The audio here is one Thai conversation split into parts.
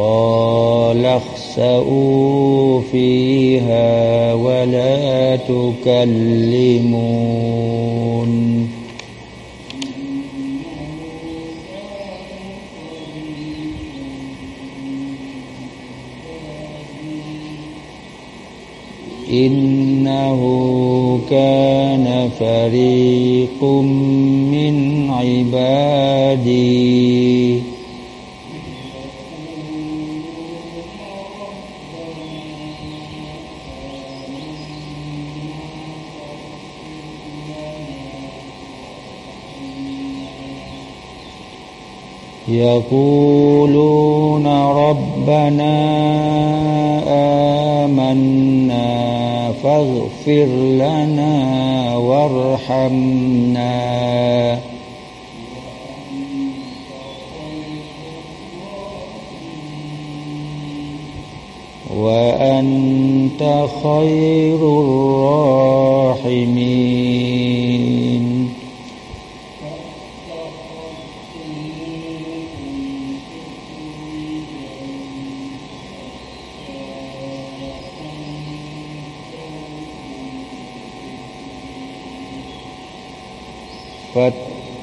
قال اخسأوا فيها ولا تكلمون. إنه كان فريق من عبادي. يقولون ربنا آمنا فاغفر لنا وارحمنا. وأنت خير الراحمين.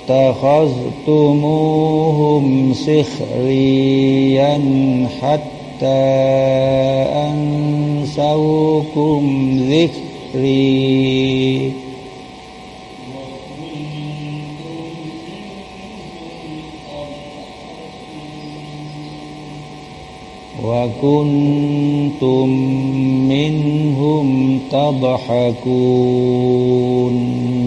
فاتخذتموهم سخريا حتى أنسوكم ذكري. وكنتم منهم تضحكون.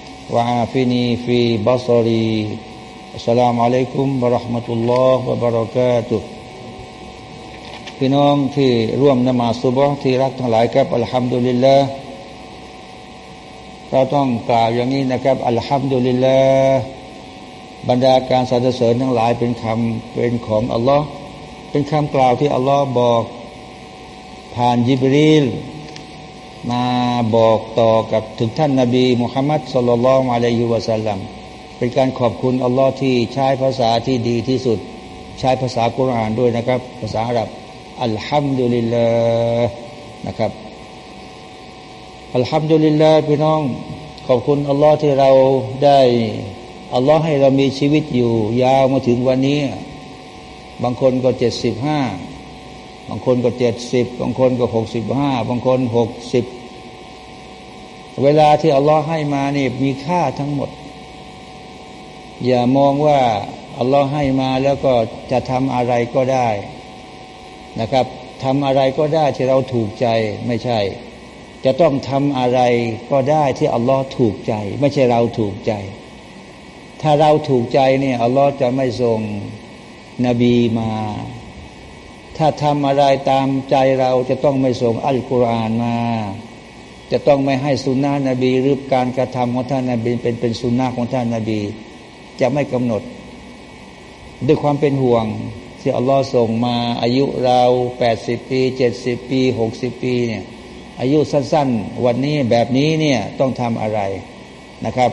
وعافني في بصري السلام عليكم ورحمة الله وبركاته พี่น้องที่ร่วมนมาสุบะที่รักทั้งหลายครับอัลฮัมดุลิลลาห์เราต้องกล่าวอย่างนี้นะครับอัลฮัมดุลิลลาห์บรรดาการสรรเสริญทั้งหลายเป็นคำเป็นของอัลลอฮ์เป็นคำกล่าวที่อัลลอฮ์บอกผ่านยิบรีล มาบอกต่อกับถึงท่านนาบีมุฮัมมัดสุลลัลลอฮุอะลัยฮิวะสัลลัมเป็นการขอบคุณอัลลอฮ์ที่ใช้ภาษาที่ดีที่สุด ใช้ภาษากุรอานด้วยนะครับ ภาษาอาหรับอัลฮัมดุลิลลาห์นะครับอัลฮัมดุลิลลาห์พี่น้อง ขอบคุณอัลลอฮ์ที่เราได้อัลลอฮ์ให้เรามีชีวิตอยู่ ยาวมาถึงวันนี้ บางคนก็เจ็ดสิบห้า บางคนก็เจ็ดสิบบางคนก็หกสิบห้าบางคนหกสิบเวลาที่อัลลอฮ์ให้มานี่มีค่าทั้งหมด อย่ามองว่าอัลลอฮ์ให้มาแล้วก็จะทำอะไรก็ได้นะครับทำอะไรก็ได้ที่เราถูกใจไม่ใช่ จะต้องทำอะไรก็ได้ที่อัลลอฮ์ถูกใจ ไม่ใช่เราถูกใจ ถ้าเราถูกใจเนี่ยอัลลอฮ์จะไม่ส่งนบีมา ถ้าทำอะไรตามใจเราจะต้องไม่ส่งอัลกุรอานมา จะต้องไม่ให้สุนนะนบีหรือการกระทำของท่านนบีเป็นเป็นสุนนะของท่านนบี จะไม่กำหนด ด้วยความเป็นห่วงที่อัลลอฮ์ส่งมาอายุเราแปดสิบปีเจ็ดสิบปีหกสิบปีเนี่ยอายุสั้น ๆ วันนี้แบบนี้เนี่ยต้องทำอะไรนะครับ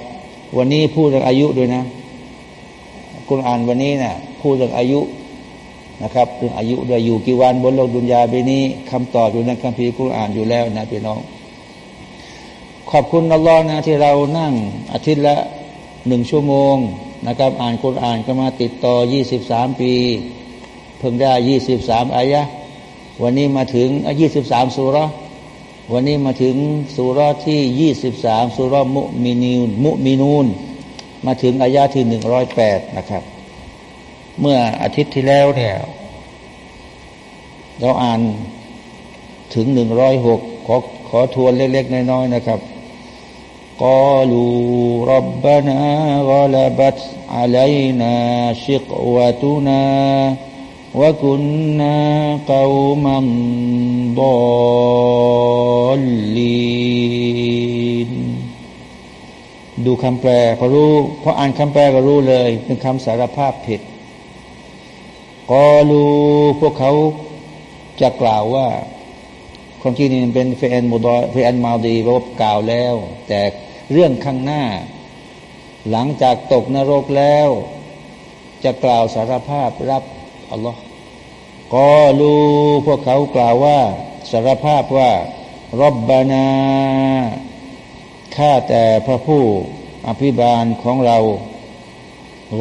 วันนี้พูดเรื่องอายุด้วยนะ คุณอ่านวันนี้นะ่ะพูดเรื่องอายุ นะครับเรื่องอายุด้วยอยู่กี่วันบนโลกดุนยาไปนี้คำตอบอยู่ในคัมภีร์คุณอ่านอยู่แล้วนะพี่น้อง ขอบคุณอัลลอฮ์นะที่เรานั่งอาทิตย์ละหนึ่งชั่วโมงนะครับ อ่านคุณอ่านก็มาติดต่อยี่สิบสามปี เพิ่งได้ยี่สิบสามอายะวันนี้มาถึงยี่สิบสามสุรวันนี้มาถึงสุรที่ยี่สิบสามสุรมุมินูนมุมินูนมาถึงอายะที่หนึ่งร้อยแปดนะครับ เมื่ออาทิตย์ที่แล้วแถวเราอ่านถึงหนึ่งร้อยหกขอขอทวนเล็ก ๆ น้อย ๆ นะครับกอลูรับบนากลบัตอาลัยนาชิกวะตุนาวกุนนาเกามัมดอลลีนดูคำแปลพอรู้พออ่านคำแปลก็รู้เลย เป็นคำสารภาพผิด กอลูพวกเขาจะกล่าวว่าคนที่นี่เป็นเฟนมูดอเฟนมาดีรบกล่าวแล้ว แต่เรื่องข้างหน้า หลังจากตกนรกแล้ว จะกล่าวสารภาพรับอัลลอฮ์กอลูพวกเขากล่าวว่าสารภาพว่ารับบานาข้าแต่พระผู้อภิบาลของเรา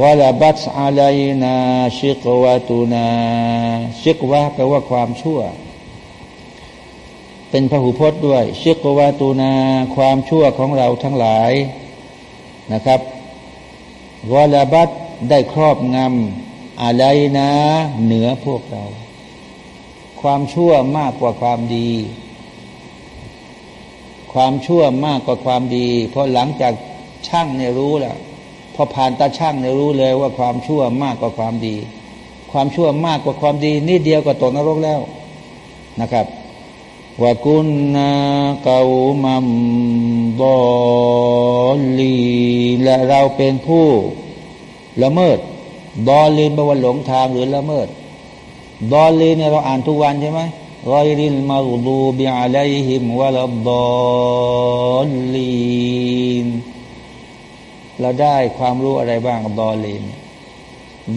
วลาบัตอาลัยนาชิกวาตูนาชิกวะแปลว่าความชั่ว เป็นพระหูพจน์ด้วยชิกวาตูนา ความชั่วของเราทั้งหลายนะครับวลาบัตได้ครอบงำอะไรนะ เหนือพวกเรา ความชั่วมากกว่าความดี ความชั่วมากกว่าความดี เพราะหลังจากช่างเนี่ยรู้แล้ว พอผ่านตาช่างเนี่ยรู้เลยว่าความชั่วมากกว่าความดี ความชั่วมากกว่าความดีนิดเดียวก็ตกนรกแล้วนะครับว่ากุณنا قوما ضالين และเราเป็นผู้ละเมิด ضالين แปลว่าหลงทางหรือละเมิด ضالين เนี่ยเราอ่านทุกวันใช่ไหมغير المغضوب عليهم ولا الضالين เราได้ความรู้อะไรบ้างกับ ضالين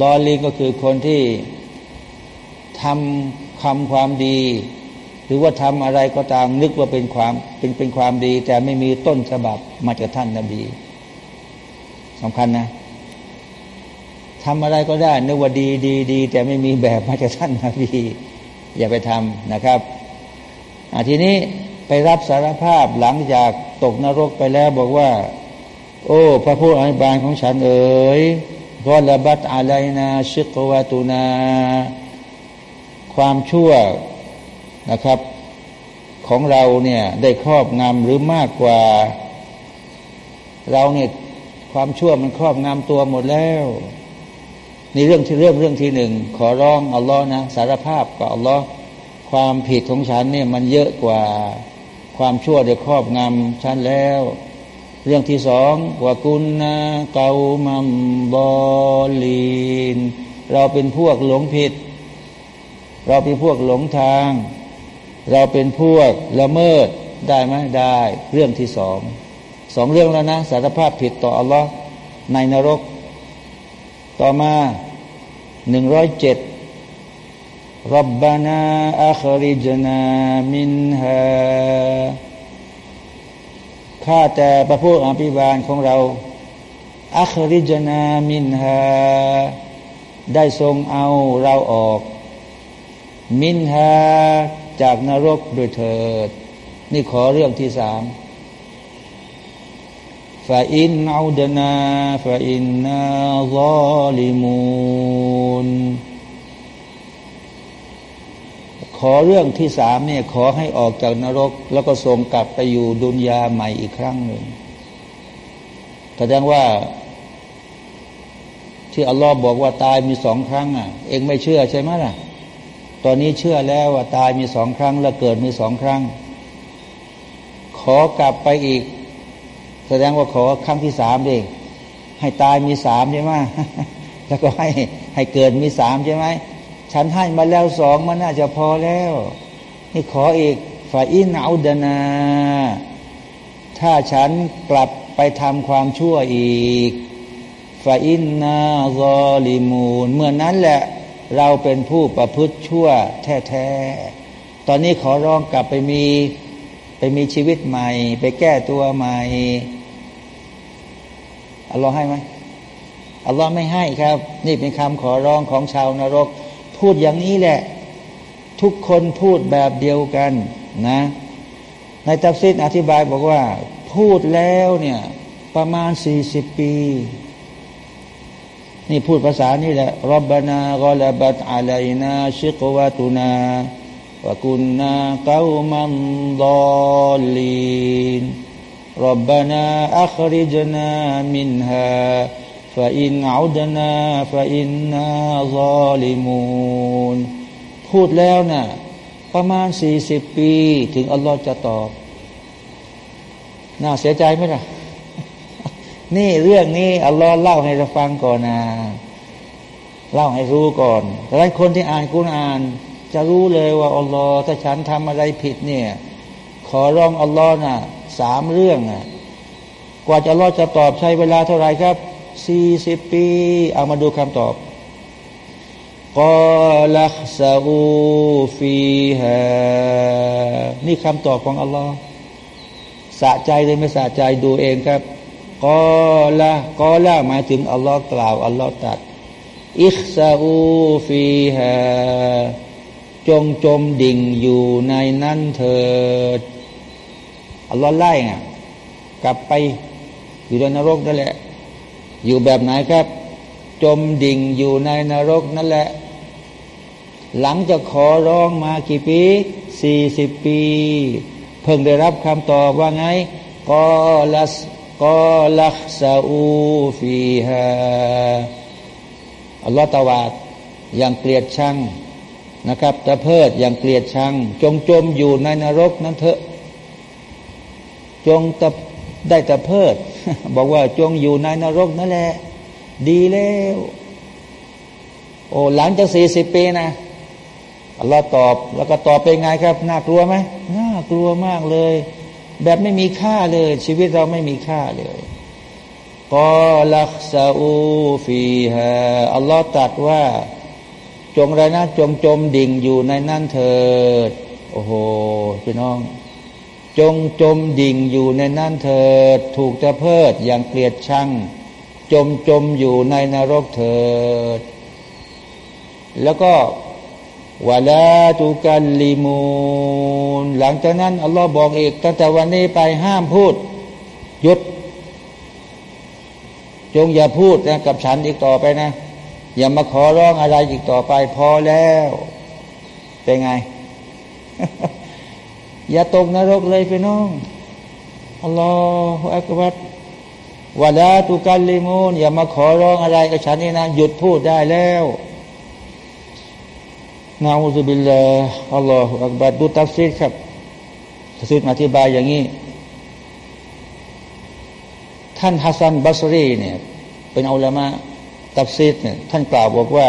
ضالين ก็คือคนที่ทำคำความดี หรือว่าทำอะไรก็ตามนึกว่าเป็นความเป็นเป็นความดี แต่ไม่มีต้นฉบับมาจากท่านนบีสำคัญนะทำอะไรก็ได้นึกว่าดีดีดี แต่ไม่มีแบบมาจากท่านนบีอย่าไปทำนะครับทีนี้ไปรับสารภาพหลังจากตกนรกไปแล้วบอกว่า โอ้ พระผู้อภิบาลของฉันเอ๋ยกอลบัตอะไรนาชิกวาตุนา ความชั่วนะครับ ของเราเนี่ยได้ครอบงำหรือมากกว่า เราเนี่ยความชั่วมันครอบงำตัวหมดแล้วนี่เรื่องที่เรื่องเรื่องที่หนึ่งขอร้องอัลลอฮ์นะสารภาพกับอัลลอฮ์ความผิดของฉันเนี่ยมันเยอะกว่าความชั่วได้ครอบงำฉันแล้ว เรื่องที่สองว่ากุณนาเกามัมบอลีน เราเป็นพวกหลงผิด เราเป็นพวกหลงทาง เราเป็นพวกละเมิดได้ไหมได้เรื่องที่สองสองเรื่องแล้วนะสารภาพผิดต่ออัลลอฮ์ในนรก ต่อมาหนึ่งร้อยเจ็ดรับบานาอัคริจนามินฮา ข้าแต่พระผู้อภิบาลของเรา อัคริจนามินฮาได้ทรงเอาเราออก มินฮาจากนรกโดยเถิด นี่ขอเรื่องที่สามฟาอินอูดนาฟาอินนาซาลิมูน ขอเรื่องที่สามเนี่ยขอให้ออกจากนรก แล้วก็ส่งกลับไปอยู่ดุนยาใหม่อีกครั้งหนึ่งแสดงว่า ที่อัลลอฮ์บอกว่าตายมีสองครั้งอะ เองไม่เชื่อใช่ไหมล่ะ ตอนนี้เชื่อแล้วว่าตายมีสองครั้ง แล้วเกิดมีสองครั้ง ขอกลับไปอีก แสดงว่าขอครั้งที่สามดิให้ตายมีสามใช่ไหมแล้วก็ให้ให้เกิดมีสามใช่ไหม ฉันให้มาแล้วสองมันน่าจะพอแล้ว นี่ขออีกฝ่ายอินเอาดนา ถ้าฉันกลับไปทำความชั่วอีกฝ่ายอินนาซอลิมูนเมื่อนั้นแหละเราเป็นผู้ประพฤติชั่วแท้ๆ ตอนนี้ขอร้องกลับไปมีไปมีชีวิตใหม่ ไปแก้ตัวใหม่อัลลอฮ์ให้ไหมอัลลอฮ์ไม่ให้ครับ นี่เป็นคำขอร้องของชาวนรก พูดอย่างนี้แหละ ทุกคนพูดแบบเดียวกันนะ ในตัฟซิดอธิบายบอกว่า พูดแล้วเนี่ยประมาณสี่สิบปี นี่พูดภาษานี่แหละรบบานากอลบัตอะลัยนาชิกวะตุนาวกุนนาเกามันดอลีนรบบานาอัคริจนามินฮา فإن عدنا فإنا ظالمون พูดแล้วนะ่ะประมาณสี่สิบปี ถึงอัลลอฮ์จะตอบ น่าเสียใจไหมล่ะ นี่เรื่องนี้อัลลอฮ์เล่าให้เราฟังก่อนนะเล่าให้รู้ก่อนแต่หลายคนที่อ่านกุณอ่าน จะรู้เลยว่าอัลลอฮ์ถ้าฉันทำอะไรผิดเนี่ย ขอร้องอัลลอฮ์น่ะสามเรื่องอ่ะ กว่าจะอัลลอฮ์จะตอบใช้เวลาเท่าไหร่ครับ สี่สิบปี เอามาดูคำตอบกอลักซาอูฟีฮานี่คำตอบของอัลลอฮ์สะใจเลยไม่สะใจดูเองครับกอละกอละหมายถึงอัลลอฮ์กล่าวอัลลอฮ์ตัดอิคซาอูฟีฮาจงจมดิ่งอยู่ในนั้นเถิดอัลลอฮ์ไล่ไงกลับไปอยู่ในนรกนั่นแหละ อยู่แบบไหนครับ จมดิ่งอยู่ในนรกนั่นแหละ หลังจากขอร้องมากี่ปีสี่สิบปี เพิ่งได้รับคำตอบว่าไงกอลัสกอลักซาอูฟีฮาอัลลอฮฺตาวาดอย่างเกลียดชังนะครับตะเพิดอย่างเกลียดชัง จงจมอยู่ในนรกนั้นเถอะ จงตะ ได้แต่เพิด บอกว่าจงอยู่ในนรกนั่นแหละ ดีแล้ว โอ้หลังจากสี่สิบปีนะอัลลอฮ์ตอบแล้วก็ตอบเป็นไงครับ น่ากลัวไหมน่ากลัวมากเลย แบบไม่มีค่าเลย ชีวิตเราไม่มีค่าเลยกอลักซาอูฟีฮาอัลลอฮ์ตัดว่า จงไรนะจงจมดิ่งอยู่ในนั่นเถิด โอ้โหพี่น้อง จงจมดิ่งอยู่ในนั้นเถิด ถูกจะเพิดอย่างเกลียดชัง จมจมอยู่ในนรกเถิด แล้วก็วาลาตุกันลิมูนหลังจากนั้น อัลลอฮ์บอกอีกตั้งแต่วันนี้ไปห้ามพูด หยุด จงอย่าพูดนะกับฉันอีกต่อไปนะ อย่ามาขอร้องอะไรอีกต่อไปพอแล้ว เป็นไง อย่าตกนรกเลยพี่น้องอัลลอฮฺอักบัรวาลาตุกัลลิมูนอย่ามาขอร้องอะไรกับฉันนี่นะ หยุดพูดได้แล้วนาอูซุบิลลาอัลลอฮฺอักบัรดูตัฟซีดครับตัฟซีดอธิบายอย่างนี้ ท่านฮัสซันบัสรีเนี่ย เป็นอัลลามะตัฟซีรเนี่ยท่านกล่าวบอกว่า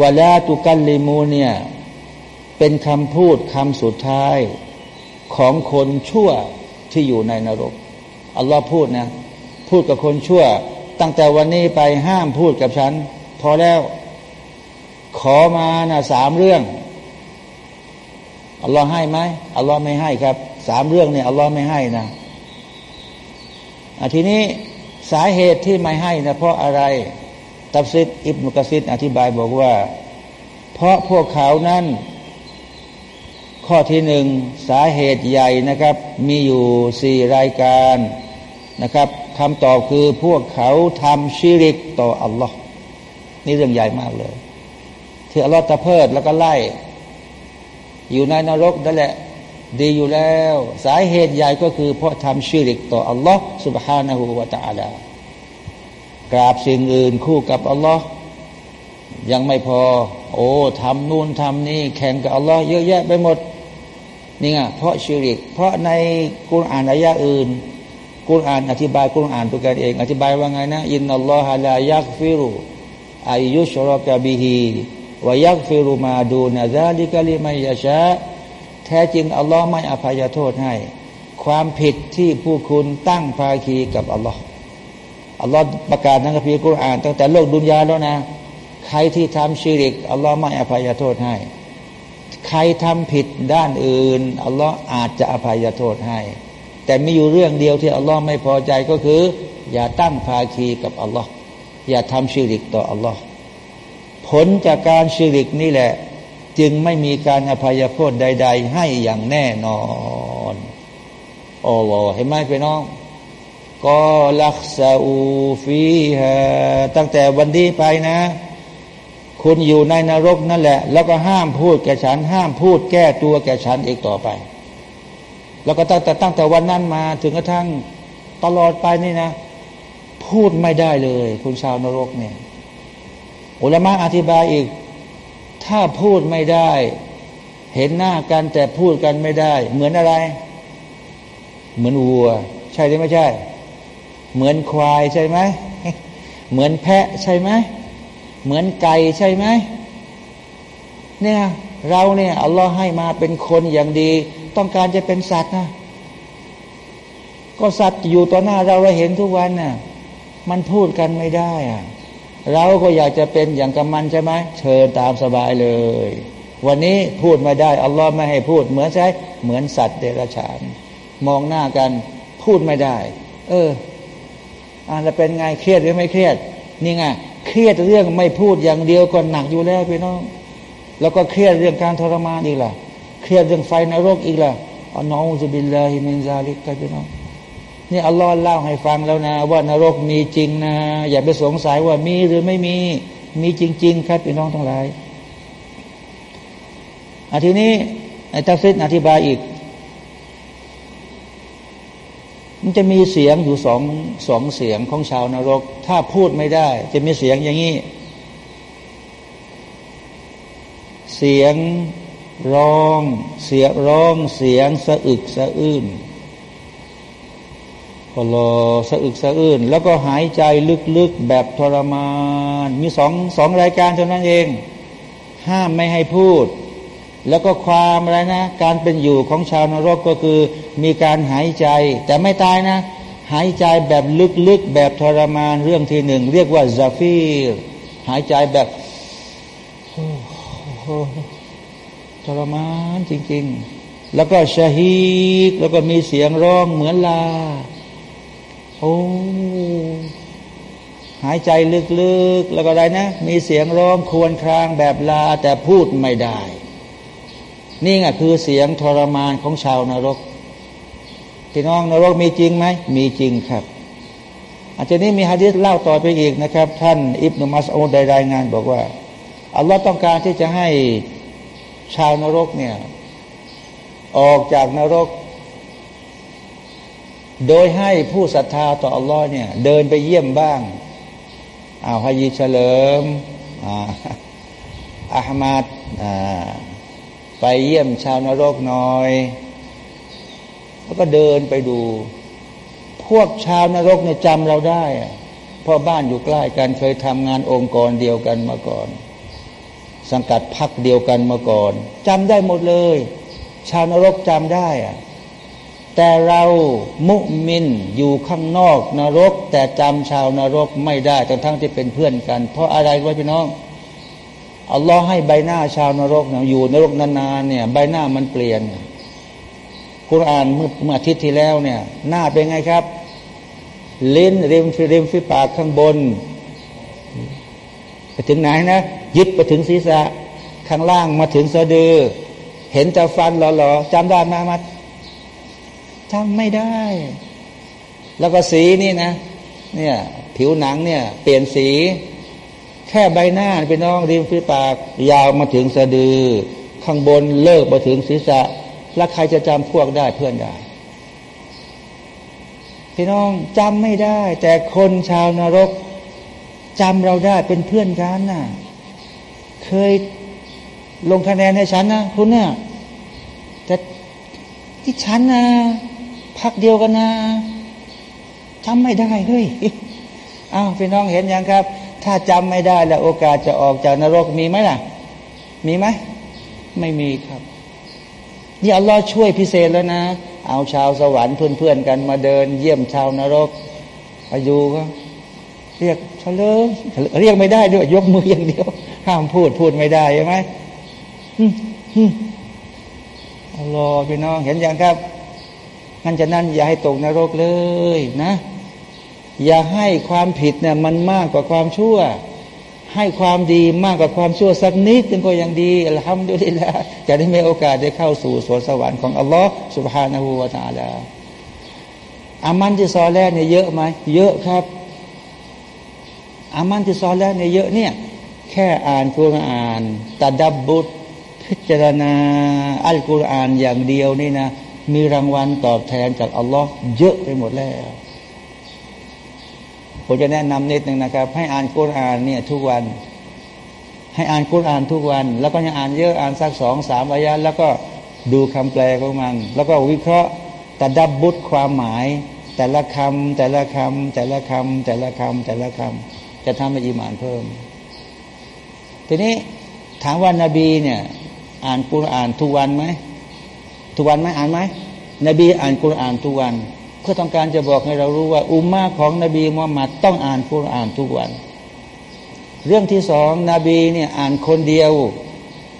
ولا تكلمون เนี่ย เป็นคำพูดคำสุดท้ายของคนชั่วที่อยู่ในนรก อัลลอฮ์พูดนะ พูดกับคนชั่ว ตั้งแต่วันนี้ไปห้ามพูดกับฉัน พอแล้ว ขอมานะสามเรื่อง อัลลอฮ์ให้ไหมอัลลอฮ์ไม่ให้ครับ สามเรื่องเนี่ยอัลลอฮ์ไม่ให้นะทีนี้สาเหตุที่ไม่ให้นะเพราะอะไร ตับซิดอิบนุกซิดอธิบายบอกว่า เพราะพวกเขานั้น ข้อที่หนึ่งสาเหตุใหญ่นะครับ มีอยู่สี่รายการนะครับคำตอบคือพวกเขาทำชิริกต่ออัลลอฮ์นี่เรื่องใหญ่มากเลย ที่อัลลอฮ์ตะเพิดแล้วก็ไล่ อยู่ในนรกนั่นแหละ ดีอยู่แล้ว สาเหตุใหญ่ก็คือเพราะทำชิริกต่ออัลลอฮ์สุบฮานะฮูวาตาลากราบสิ่งอื่นคู่กับอัลลอฮ์ยังไม่พอ โอ้ทำนู่นทำนี่แข่งกับอัลลอฮ์เยอะแยะไปหมด นี่ไงเพราะชิริก เพราะในกุรอานอายะอื่นกุรอานอธิบายกุรอานตัวกันเอง อธิบายว่าไงนะอินนัลลอฮะลายักฟิรุอายุชรกะบิฮีวายักฟิรุมาดูนะซาลิกะลิมัยชาแท้จริงอัลลอฮ์ไม่อภัยโทษให้ ความผิดที่ผู้คุณตั้งภาคีกับอัลลอฮ์อัลลอฮ์ประกาศในคัมภีร์กุรอานตั้งแต่โลกดุนยาแล้วนะ ใครที่ทำชิริกอัลลอฮ์ไม่อภัยโทษให้ ใครทำผิดด้านอื่นอัลลอฮ์อาจจะอภัยโทษให้ แต่มีอยู่เรื่องเดียวที่อัลลอฮ์ไม่พอใจก็คือ อย่าตั้งภาคีกับอัลลอฮ์อย่าทำชิริกต่ออัลลอฮ์ผลจากการชิริกนี่แหละ จึงไม่มีการอภัยโทษใด ๆ ให้อย่างแน่นอนอัลลอฮ์เห็นไหมพี่น้องก็ลักซาอูฟีฮะตั้งแต่วันนี้ไปนะ คุณอยู่ในนรกนั่นแหละ แล้วก็ห้ามพูดแก่ฉัน ห้ามพูดแก้ตัวแก่ฉันอีกต่อไป แล้วก็ตั้งแต่ตั้งแต่วันนั้นมาถึงกระทั่งตลอดไปนี่นะ พูดไม่ได้เลย คุณชาวนรกเนี่ยอุลมะอธิบายอีก ถ้าพูดไม่ได้ เห็นหน้ากันแต่พูดกันไม่ได้ เหมือนอะไร เหมือนวัว ใช่หรือไม่ใช่ เหมือนควายใช่ไหมเหมือนแพะใช่ไหม เหมือนไก่ใช่ไหมเนี่ยเราเนี่ยอัลลอฮ์ให้มาเป็นคนอย่างดี ต้องการจะเป็นสัตว์นะ ก็สัตว์อยู่ต่อหน้าเราเราเห็นทุกวันน่ะมันพูดกันไม่ได้อะเราก็อยากจะเป็นอย่างกับมันใช่ไหมเชิญตามสบายเลย วันนี้พูดไม่ได้อัลลอฮ์ไม่ให้พูด เหมือนใช่เหมือนสัตว์เดรัจฉาน มองหน้ากันพูดไม่ได้ เอออ่าจะเป็นไงเครียดหรือไม่เครียด นี่ไง เครียดเรื่องไม่พูดอย่างเดียวก็หนักอยู่แล้วพี่น้อง แล้วก็เครียดเรื่องการทรมานอีกล่ะ เครียดเรื่องไฟนรกอีกล่ะنعوذ بالله من ذلك กันพี่น้องนี่อัลลอฮ์เล่าให้ฟังแล้วนะ ว่านรกมีจริงนะอย่าไปสงสัยว่ามีหรือไม่มีมีจริง ๆ ครับพี่น้องทั้งหลายอายะนี้ในตัฟซิดอธิบายอีก มันจะมีเสียงอยู่สองสองเสียงของชาวนรก ถ้าพูดไม่ได้ จะมีเสียงอย่างนี้ เสียงร้อง เสียงร้องเสียงสะอึกสะอื้นก็รอสะอึกสะอื้นแล้วก็หายใจลึกๆแบบทรมาน มีสองสองรายการเท่านั้นเอง ห้ามไม่ให้พูด แล้วก็ความอะไรนะ การเป็นอยู่ของชาวนรกก็คือ มีการหายใจ แต่ไม่ตายนะ หายใจแบบลึกๆ แบบทรมานเรื่องที่หนึ่ง เรียกว่าซาฟีรหายใจแบบทรมานจริง ๆ แล้วก็ชาฮีกแล้วก็มีเสียงร้องเหมือนลา โอ้หายใจลึกๆ แล้วก็อะไรนะ มีเสียงร้องควรครางแบบลาแต่พูดไม่ได้ นี่ไงคือเสียงทรมานของชาวนรกพี่น้องนรกมีจริงไหมมีจริงครับ อาจารย์นี้มีฮะดีษเล่าต่อไปอีกนะครับ ท่านอิบนุมัสอุดได้รายงานบอกว่าอัลลอฮ์ต้องการที่จะให้ชาวนรกเนี่ยออกจากนรก โดยให้ผู้ศรัทธาต่ออัลลอฮ์เนี่ยเดินไปเยี่ยมบ้างอ้าวฮายีเฉลิมอาฮมัด ไปเยี่ยมชาวนรกหน่อย แล้วก็เดินไปดู พวกชาวนรกเนี่ยจำเราได้เพราะบ้านอยู่ใกล้กันเคยทำงานองค์กรเดียวกันมาก่อน สังกัดพักเดียวกันมาก่อนจำได้หมดเลย ชาวนรกจำได้อะแต่เรามุมินอยู่ข้างนอกนรก แต่จำชาวนรกไม่ได้ทั้งทั้งที่เป็นเพื่อนกัน เพราะอะไรวะพี่น้อง อัลลอฮ์ให้ใบหน้าชาวนรกนะอยู่นรกนานๆเนี่ย ใบหน้ามันเปลี่ยนคุรานเมื่อเมื่ออาทิตย์ที่แล้วเนี่ย หน้าเป็นไงครับลิ้นริมฟิริมฟิปากข้างบน ไปถึงไหนนะยึดไปถึงศีรษะข้างล่างมาถึงสะดือ เห็นจะฟันหล่อๆจำได้ไหมมัดจำไม่ได้ แล้วก็สีนี่นะ เนี่ย ผิวหนังเนี่ย เปลี่ยนสี แค่ใบหน้าเป็นน้องริมฝีปาก ยาวมาถึงสะดือ ข้างบนเลิกมาถึงศีรษะ แล้วใครจะจำพวกได้เพื่อนได้ พี่น้องจำไม่ได้ แต่คนชาวนรกจำเราได้เป็นเพื่อนกันน่ะ เคยลงคะแนนให้ฉันนะคุณเนี่ยแต่ที่ฉันนะพักเดียวกันนะจำไม่ได้เฮ้ยอ้าวพี่น้องเห็นยังครับ ถ้าจำไม่ได้แล้วโอกาสจะออกจากนรกมีไหมล่ะ มีไหมไม่มีครับนี่อัลลอฮ์ช่วยพิเศษแล้วนะ เอาชาวสวรรค์เพื่อนๆกันมาเดิน เยี่ยมชาวนรก อายุก็ เรียกเฉลิมเรียกไม่ได้ด้วย ยกมืออย่างเดียว ห้ามพูดพูดไม่ได้ใช่ไหมอัลลอฮ์พี่น้องเห็นอย่างครับงั้นจะนั่นอย่าให้ตกนรกเลยนะ อย่าให้ความผิดเนี่ยมันมากกว่าความชั่ว ให้ความดีมากกว่าความชั่วสักนิดนึงก็ยังดีอัลฮัมดุลิลละจะได้มีโอกาสได้เข้าสู่สวนสวรรค์ของอัลลอฮ์สุบฮานาหูวาตาลาอามันที่ซอแรกเนี่ยเยอะไหมเยอะครับอามันที่ซอแรกเนี่ยเยอะเนี่ยแค่อ่านกุรอานตัดับบุตรพิจารณาอัลกุรอานอย่างเดียวนี่นะมีรางวัลตอบแทนจากอัลลอฮ์เยอะไปหมดแล้ว ผมจะแนะนำนิดหนึ่งนะครับ ให้อ่านกุรอานเนี่ยทุกวัน ให้อ่านกุรอานทุกวัน แล้วก็ยังอ่านเยอะอ่านสักสองสามอายะ แล้วก็ดูคำแปลของมัน แล้วก็วิเคราะห์แต่ดับบุตรความหมาย แต่ละคำแต่ละคำแต่ละคำแต่ละคำแต่ละคำจะทำให้อิมานเพิ่ม ทีนี้ถามว่านาบีเนี่ย อ่านกุรอานทุกวันไหมทุกวันไหมอ่านไหมนบีอ่านกุรอานทุกวัน เพื่อต้องการจะบอกให้เรารู้ว่า อุมมาของนบีมุฮัมมัดต้องอ่านกุรอานทุกวัน เรื่องที่สองนบีเนี่ยอ่านคนเดียว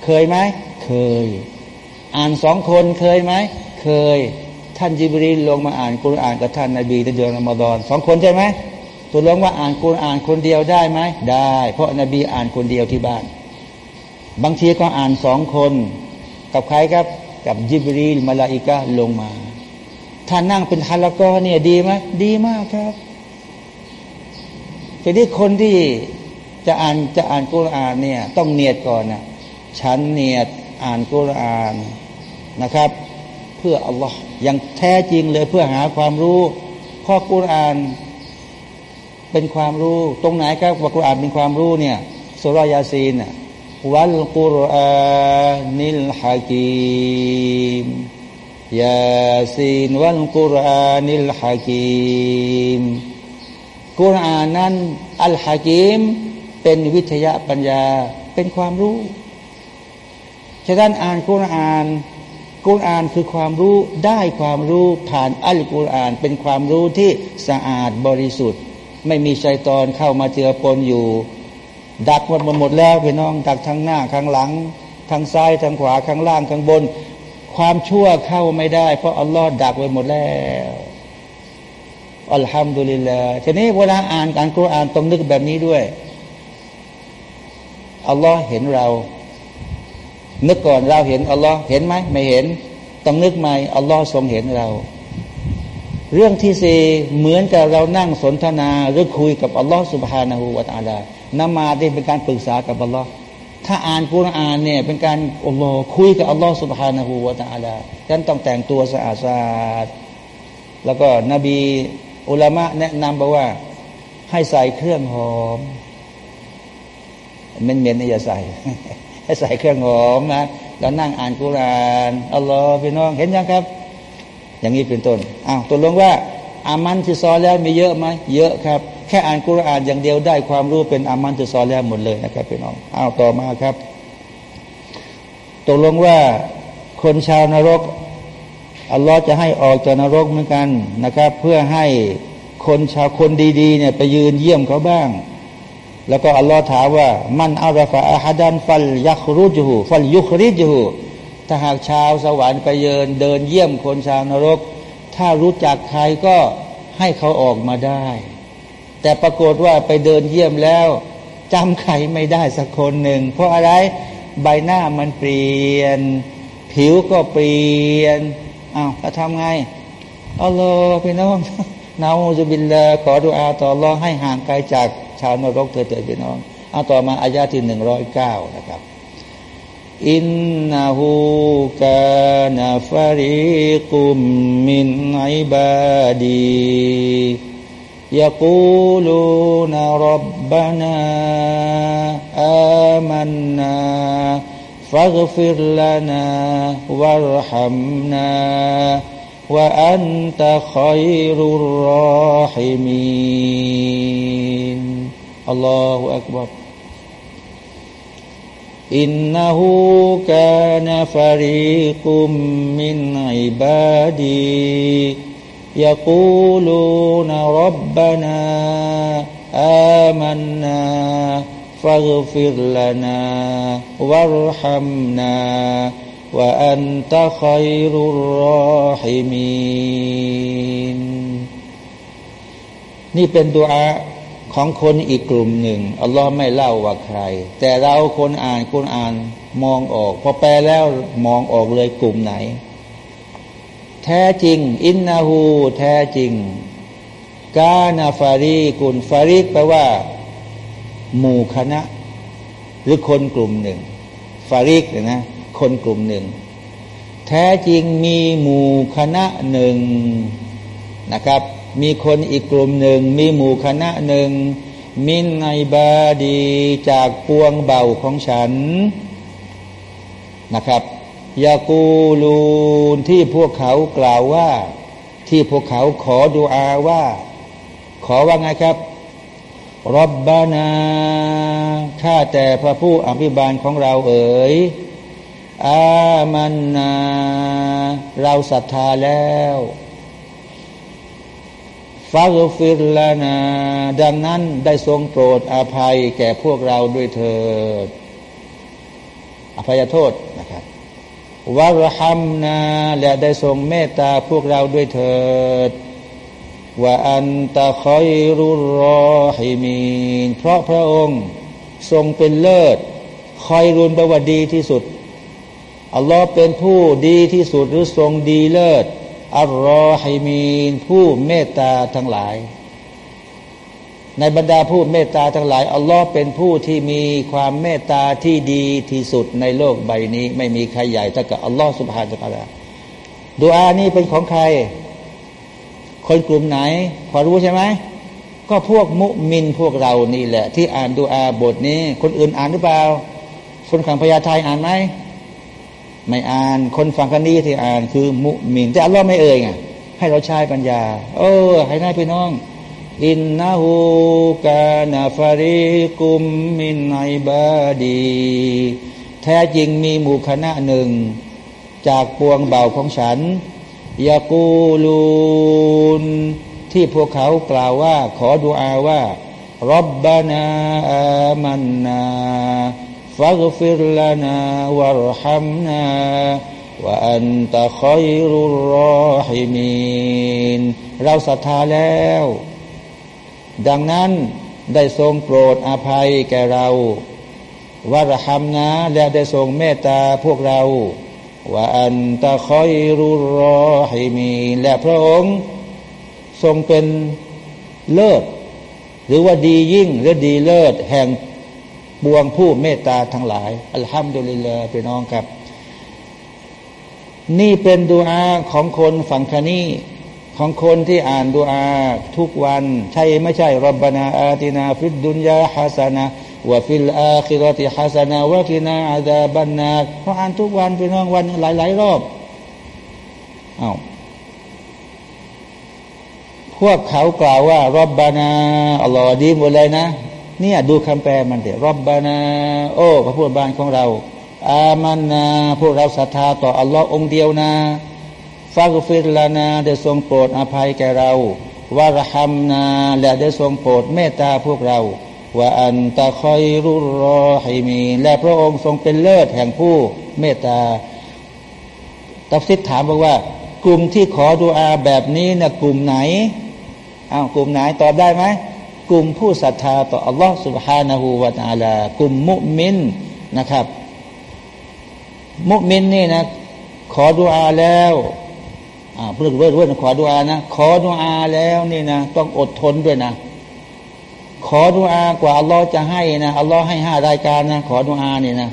เคยไหมเคย อ่านสองคนเคยไหมเคย ท่านจิบรีลลงมาอ่านกุรอานกับท่านนบีในเดือนอมฎอนสองคนใช่ไหมตัวลงว่าอ่านกุรอานคนเดียวได้ไหมได้ เพราะนบีอ่านคนเดียวที่บ้าน บางทีก็อ่านสองคน กับใครครับกับจิบรีลมาลาอิกะลงมา ถ้านั่งเป็นฮาลกอเนี่ยดีไหมดีมากครับทีนี้คนที่จะอ่านจะอ่านกุรอานเนี่ยต้องเนียดก่อนนะฉันเนียดอ่านกุรอานนะครับ เพื่ออัลลอฮ์อย่างแท้จริงเลยเพื่อหาความรู้ข้อกุรอานเป็นความรู้ ตรงไหนครับว่ากุรอานเป็นความรู้เนี่ยสุรยาซีนวัลกุรอานิลฮะกีม ยาซีนวันกุรอานิลฮะกีมกุรอานั้นอัลฮะกีมเป็นวิทยาปัญญาเป็นความรู้ ฉะนั้นอ่านกุรอานกุรอานคือความรู้ได้ความรู้ผ่านอัลกุรอาน เป็นความรู้ที่สะอาดบริสุทธิ์ ไม่มีชัยตอนเข้ามาเจือปนอยู่ ดักหมดหมดแล้วพี่น้องดักทั้งหน้าข้างหลังทางซ้ายทางขวาข้างล่างข้างบน ความชั่วเข้าไม่ได้ เพราะอัลลอฮ์ดักไว้หมดแล้วอัลฮัมดุลิลลาห์ทีนี้เวลาอ่านการกุรอานต้องนึกแบบนี้ด้วยอัลลอฮ์เห็นเรา นึกก่อนเราเห็นอัลลอฮ์เห็นไหมไม่เห็น ต้องนึกใหม่อัลลอฮ์ทรงเห็นเรา เรื่องที่สี่เหมือนกับเรานั่งสนทนาหรือคุยกับอัลลอฮฺสุบฮานาหูวาตาลานมาที่เป็นการปรึกษากับอัลลอฮ์ ถ้าอ่านกุรอานเนี่ยเป็นการอัลลอฮ์คุยกับอัลลอฮ์สุบฮานาหูวาตาลาฉะนั้นต้องแต่งตัวสะอาดสะอาดแล้วก็นบีอุลามะแนะนำบอกว่า ให้ใส่เครื่องหอมเม็นเม็นอย่าใส่ ให้ใส่เครื่องหอมนะแล้วนั่งอ่านกุรานอัลลอฮ์พี่น้องเห็นยังครับ อย่างนี้เป็นต้นอ้าวตัวลงว่า อามันที่ซอแล้วมีเยอะไหมเยอะครับ แค่อ่านกุรอานอย่างเดียวได้ความรู้เป็นอามันที่ซอแล้วหมดเลยนะครับพี่น้องอ้าวต่อมาครับตกลงว่าคนชาวนรกอัลลอฮ์จะให้ออกจากนรกเหมือนกันนะครับ เพื่อให้คนชาวคนดีๆเนี่ยไปยืนเยี่ยมเขาบ้าง แล้วก็อัลลอฮ์ถามว่ามันอาราฟะอาฮัดันฟัลยักรุจูฟัลยุคริจูถ้าหากชาวสวรรค์ไปเยินเดินเยี่ยมคนชาวนรก ถ้ารู้จักใครก็ให้เขาออกมาได้ แต่ปรากฏว่าไปเดินเยี่ยมแล้วจำใครไม่ได้สักคนหนึ่ง เพราะอะไรใบหน้ามันเปลี่ยน ผิวก็เปลี่ยนอ้าวจะทำไงอัลลอฮ์พี่น้องนาอูซุบิลลาขอดุอาต่อรอให้ห่างไกลจากชาวนรกเถิดเถิดพี่น้องเอาต่อมาอายาที่หนึ่งร้อยเก้านะครับอินนาหูกานาฟาริกุมมินไอบาดี يقولون ربنا آمنا فاغفر لنا وارحمنا وأنت خير الراحمين. الله أكبر. إنه كان فريق من عبادي يقولون ربنا آمنا فاغفر لنا وارحمنا وأنت خير الراحمين นี่เป็นดุอาของคนอีกกลุ่มหนึ่งอัลลอฮ์ไม่เล่าว่าใคร แต่เราคนอ่านคนอ่านมองออกพอแปลแล้วมองออกเลยกลุ่มไหน แ ท้จริง อินนาหูแท้จริง กานาฟารีกุลฟารีกแปลว่า หมู่คณะ หรือคนกลุ่มหนึ่ง ฟาริกนะ คนกลุ่มหนึ่ง แท้จริงมีหมู่คณะหนึ่งนะครับ มีคนอีกกลุ่มหนึ่ง มีหมู่คณะหนึ่ง มินไอบาดีจากปวงเบาของฉันนะครับ ยากูลูนที่พวกเขากล่าวว่า ที่พวกเขาขอดูอาว่า ขอว่าไงครับรับบานาข้าแต่พระผู้อภิบาลของเราเอ๋ยอามันนาเราศรัทธาแล้วفاغفر لنا ดังนั้นได้ทรงโปรดอภัยแก่พวกเราด้วยเถิดอภัยโทษนะครับ وارحمنا และได้ทรงเมตตาพวกเราด้วยเถิดوأنت خير الراحمين เพราะพระองค์ทรงเป็นเลิศ خير แปลว่าดีที่สุด อัลลอฮ์เป็นผู้ดีที่สุดหรือทรงดีเลิศอัลลอฮ์ฮิมีนผู้เมตตาทั้งหลาย ในบรรดาผู้เมตตาทั้งหลายอัลลอฮ์เป็นผู้ที่มีความเมตตาที่ดีที่สุดในโลกใบนี้ ไม่มีใครใหญ่เท่ากับอัลลอฮ์สุบฮานตะลาดูอานี้เป็นของใคร คนกลุ่มไหน พอรู้ใช่ไหมก็พวกมุมินพวกเรานี่แหละ ที่อ่านดูอาบทนี้ คนอื่นอ่านหรือเปล่า คนขังพญาไทยอ่านไหมไม่อ่าน คนฟังกันนี้ที่อ่านคือมุมินแต่อัลลอฮ์ไม่เอ่ยไงให้เราใช้ปัญญา เออ ให้นาพี่น้อง อินนาหูกานาฟาริกุมมินไอบาดี แท้จริงมีหมู่คณะหนึ่ง จากปวงเบาของฉันยากูลูนที่พวกเขากล่าวว่า ขอดุอาว่ารับบานาอามันนาฟักฟิรลานาวะรฮัมนาวะอันตะคอยรุรอฮิมีนเราศรัทธาแล้ว ดังนั้นได้ทรงโปรดอภัยแก่เราวะรฮัมนาและได้ทรงเมตตาพวกเราว่าอันตะคอยรุรอฮิมี และพระองค์ทรงเป็นเลิศ หรือว่าดียิ่งหรือดีเลิศ แห่งปวงผู้เมตตาทั้งหลาย الحمد لله พี่น้องครับ นี่เป็นดูอาของคนฝั่งนี้ ของคนที่อ่านดูอาทุกวัน ใช่ไม่ใช่ربنا آتنا في الدنيا حسنة وفي الآخرة حسنة وقنا عذاب النار เขาอ่านทุกวันพี่น้องวันหลายหลายรอบอา้าวพวกเขากล่าวว่ารบบานาอัลลอฮ์ดีหมดเลยนะ เนี่ยดูคำแปลมันเถอะรบบานา โอ้พระผู้บานของเรา อามันนาพวกเราศรัทธาต่ออัลลอฮ์องเดียวนะ ฟากุฟิรลานาได้ทรงโปรดอภัยแก่เราวารหัมนาและได้ทรงโปรดเมตตาพวกเราว่าอันตะคอยรุรอให้มี และพระองค์ทรงเป็นเลิศแห่งผู้เมตตาตัฟซิดถามบอกว่า กลุ่มที่ขอดูอาแบบนี้นะกลุ่มไหนอ้าวกลุ่มไหนตอบได้ไหมกลุ่มผู้ศรัทธาต่ออัลลอฮ์สุบฮานาหูวะตาลากลุ่มมุมินนะครับ มุมินนี่นะ ขอดูอาแล้ว อ่าเพื่อนเพื่อนขอดุอานะ ขอดุอาแล้วนี่นะต้องอดทนด้วยนะ ขอดุอากว่าอัลลอฮ์จะให้นะอัลลอฮ์ให้ห้ารายการนะขอดุอานี่นะ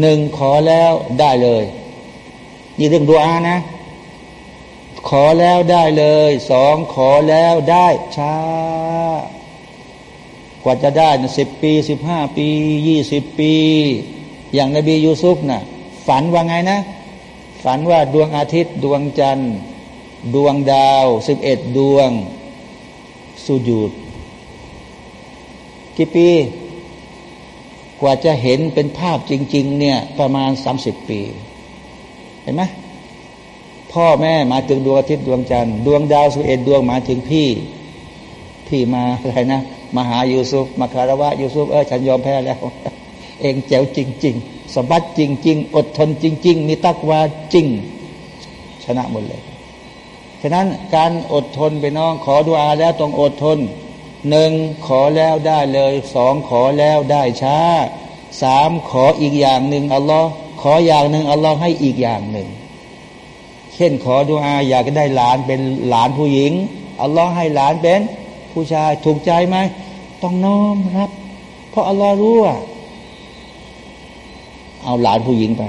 หนึ่งขอแล้วได้เลย นี่เรื่องดุอานะ ขอแล้วได้เลยสองขอแล้วได้ช้ากว่าจะได้นะสิบปีสิบห้าปียี่สิบปี อย่างนบียูซุฟนะ่ะฝันว่าไงนะ ฝันว่าดวงอาทิตย์ ดวงจันทร์ ดวงดาวสิบเอ็ดดวงสุญูดกี่ปี กว่าจะเห็นเป็นภาพจริง ๆ เนี่ย ประมาณสามสิบปี เห็นไหมพ่อแม่มาถึงดวงอาทิตย์ดวงจันทร์ดวงดาวสุเอ็ดดวงมาถึงพี่ พี่มาอะไรนะมาหายูซุฟมาคารวะยูซุฟเออฉันยอมแพ้แล้ว เองแจ๋วจริง ๆ สมบัติจริง ๆ อดทนจริง ๆ มีตักวาจริง ชนะหมดเลย ฉะนั้นการอดทนไปน้อง ขอดุอาแล้วต้องอดทนหนึ่งขอแล้วได้เลยสองขอแล้วได้ช้าสามขออีกอย่างหนึ่งอัลลอฮ์ขออย่างหนึ่งอัลลอฮ์ให้อีกอย่างหนึ่ง เช่นขอดูอาอยากได้หลานเป็นหลานผู้หญิงอัลลอฮ์ให้หลานเป็นผู้ชายถูกใจไหมต้องน้อมรับ เพราะอัลลอฮ์รู้ว่า เอาหลานผู้หญิงไป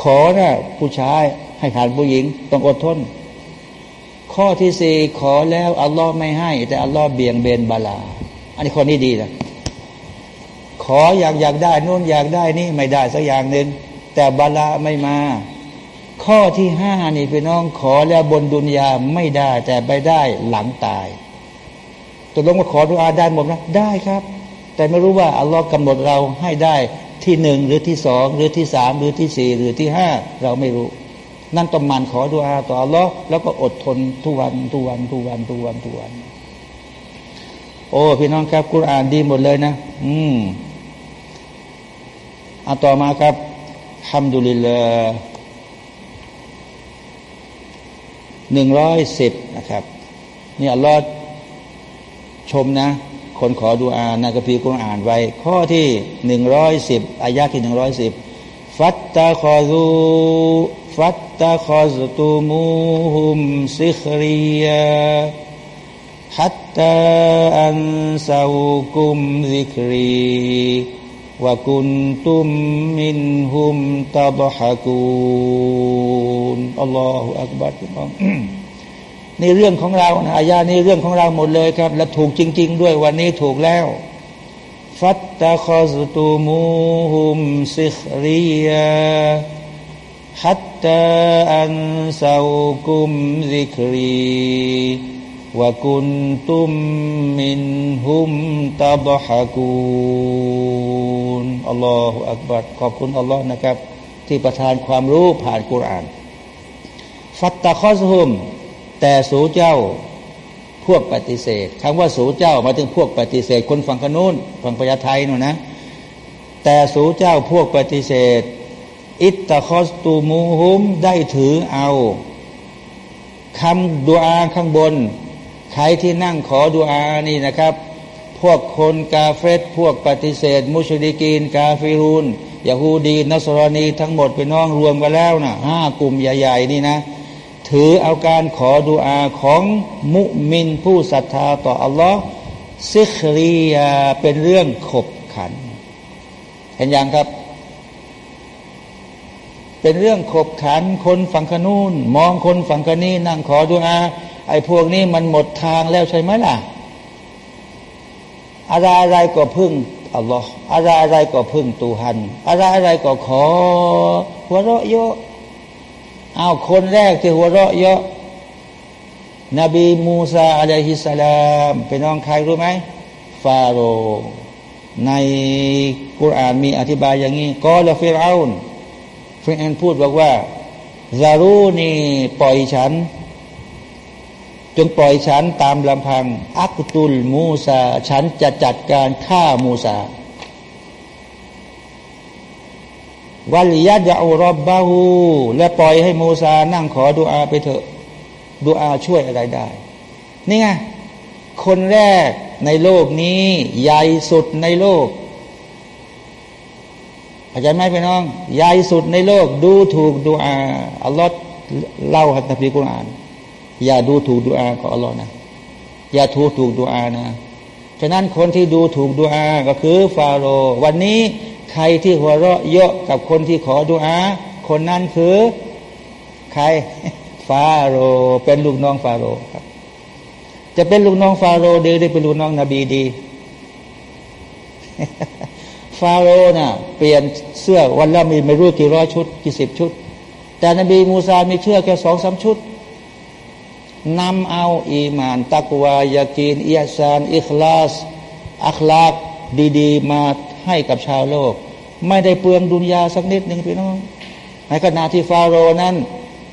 ขอนะ่ะผู้ชายให้หลานผู้หญิง ต้องอดทน ข้อที่สี่ขอแล้วอัลลอฮ์ไม่ให้ แต่อัลลอฮ์เบี่ยงเบนบาลา อันนี้คนนี้ดีนะขออยากอยากได้นู่นอยากได้นี่ไม่ได้สักอย่างหนึ่งแต่บาลาไม่มา ข้อที่ห้านี่พี่น้องขอแล้วบนดุนยาไม่ได้ แต่ไปได้หลังตายตกลงว่าขอดุอาได้หมดนะได้ครับ แต่ไม่รู้ว่าอัลลอฮ์กำหนดเราให้ได้ ที่หนึ่งหรือที่สองหรือที่สามหรือที่สี่หรือที่ห้าเราไม่รู้ นั่นต้องมันขอดุอาต่ออัลลอฮ์แล้วก็อดทนทุกวันทุกวันทุกวันทุกวันทุกวันโอ้พี่น้องครับกุรอานดีหมดเลยนะ อืมเอาต่อมาครับฮัมดุลิลลาห์หนึ่งร้อยสิบนะครับนี่อัลลอฮ์ชมนะ คนขอดูอานนกพีกุรอ่านไว้ ข้อที่หนึ่งร้อยสิบอายะที่หนึ่งร้อยสิบฟัตตาคอรูฟัตตาคอสตูมูฮุมซิครียาฮัตตาอันซาอุกุมซิครีวะกุนตุมมินหุมตาบฮะกูนอัลลอฮฺอักบัรพี่น้อง นี่เรื่องของเรานะอายาในเรื่องของเราหมดเลยครับ และถูกจริง ๆ ด้วยวันนี้ถูกแล้ว ฟัตตะคอสตูมูฮุมซิครียาฮัตตาอันซากุมซิครีวกุนตุมมินฮุมตาบฮะกูนอัลลอฮฺอักบัดขอบคุณอัลลอฮ์นะครับ ที่ประทานความรู้ผ่านกุราน ฟัตตะคอสฮุม แต่สูเจ้าพวกปฏิเสธคำว่าสูเจ้ามาถึงพวกปฏิเสธ คนฝั่งขนุนฝั่งพญาไทยนู่นนะ แต่สูเจ้าพวกปฏิเสธ อิตตะคอสตูมูฮุมได้ถือเอาคำดุอาข้างบน ใครที่นั่งขอดุอานี่นะครับ พวกคนกาเฟตพวกปฏิเสธ มุชลิกีน กาฟิรูนยาฮูดีนัสรนีทั้งหมดเป็นน้องรวมกันแล้วนะห้ากลุ่มใหญ่ ๆ นี่นะ ถือเอาการขอดุอาของมุมินผู้ศรัทธาต่ออัลลอฮ์ซิครียาเป็นเรื่องขบขัน เห็นยังครับ เป็นเรื่องขบขัน คนฝั่งขนูนมองคนฝั่งขนี้นั่งขอดุอาไอ้พวกนี้มันหมดทางแล้วใช่ไหมล่ะ อะไรอะไรก็พึ่งอัลลอฮ์อะไรอะไรก็พึ่งตูฮัน อะไรอะไรก็ขอหัวเราะเยอะ เอาคนแรกที่หัวเราะเยอะนบีมูซาอะลัยฮิสสลามเป็นน้องใครรู้ไหมฟาโรในกุรอานมีอธิบายอย่างนี้ก็ละฟิรเอานฟิรเอานพูดบอกว่าซารูนี่ปล่อยฉัน จงปล่อยฉันตามลำพัง อักตุลมูซา ฉันจะจัดการฆ่ามูซา วัลยัดยาอุรบบาหูและปล่อยให้มูซานั่งขอดุอาไปเถอะดุอาช่วยอะไรได้ นี่ไงคนแรกในโลกนี้ใหญ่สุดในโลกอาจารย์ไม่ไปน้อง ใหญ่สุดในโลก ดูถูกดุอาอัลลอฮ์เล่าฮัตฟีกุรอาน อย่าดูถูกดุอาของอัลลอฮ์นะ อย่าทูถูกดุอานะ ฉะนั้นคนที่ดูถูกดุอาก็คือฟาโรวันนี้ ใครที่หัวเราะเยอะกับคนที่ขอดุอาคนนั้นคือ ใครฟาโรเป็นลูกน้องฟาโรครับ จะเป็นลูกน้องฟาโรดีหรือเป็นลูกน้องนบีดีฟาโรนะ่ะ เปลี่ยนเสื้อวันละมีไม่รู้กี่ร้อยชุดกี่สิบชุด แต่นบีมูซามีเสื้อแค่สองสามชุดนำเอาอีมาน ตักวายากีนอิหฺซาน อิคลาส อัคลากดี ๆ มา ให้กับชาวโลก ไม่ได้เปลืองดุนยาสักนิดหนึ่งพี่น้องในขณะที่ฟาโรนั้น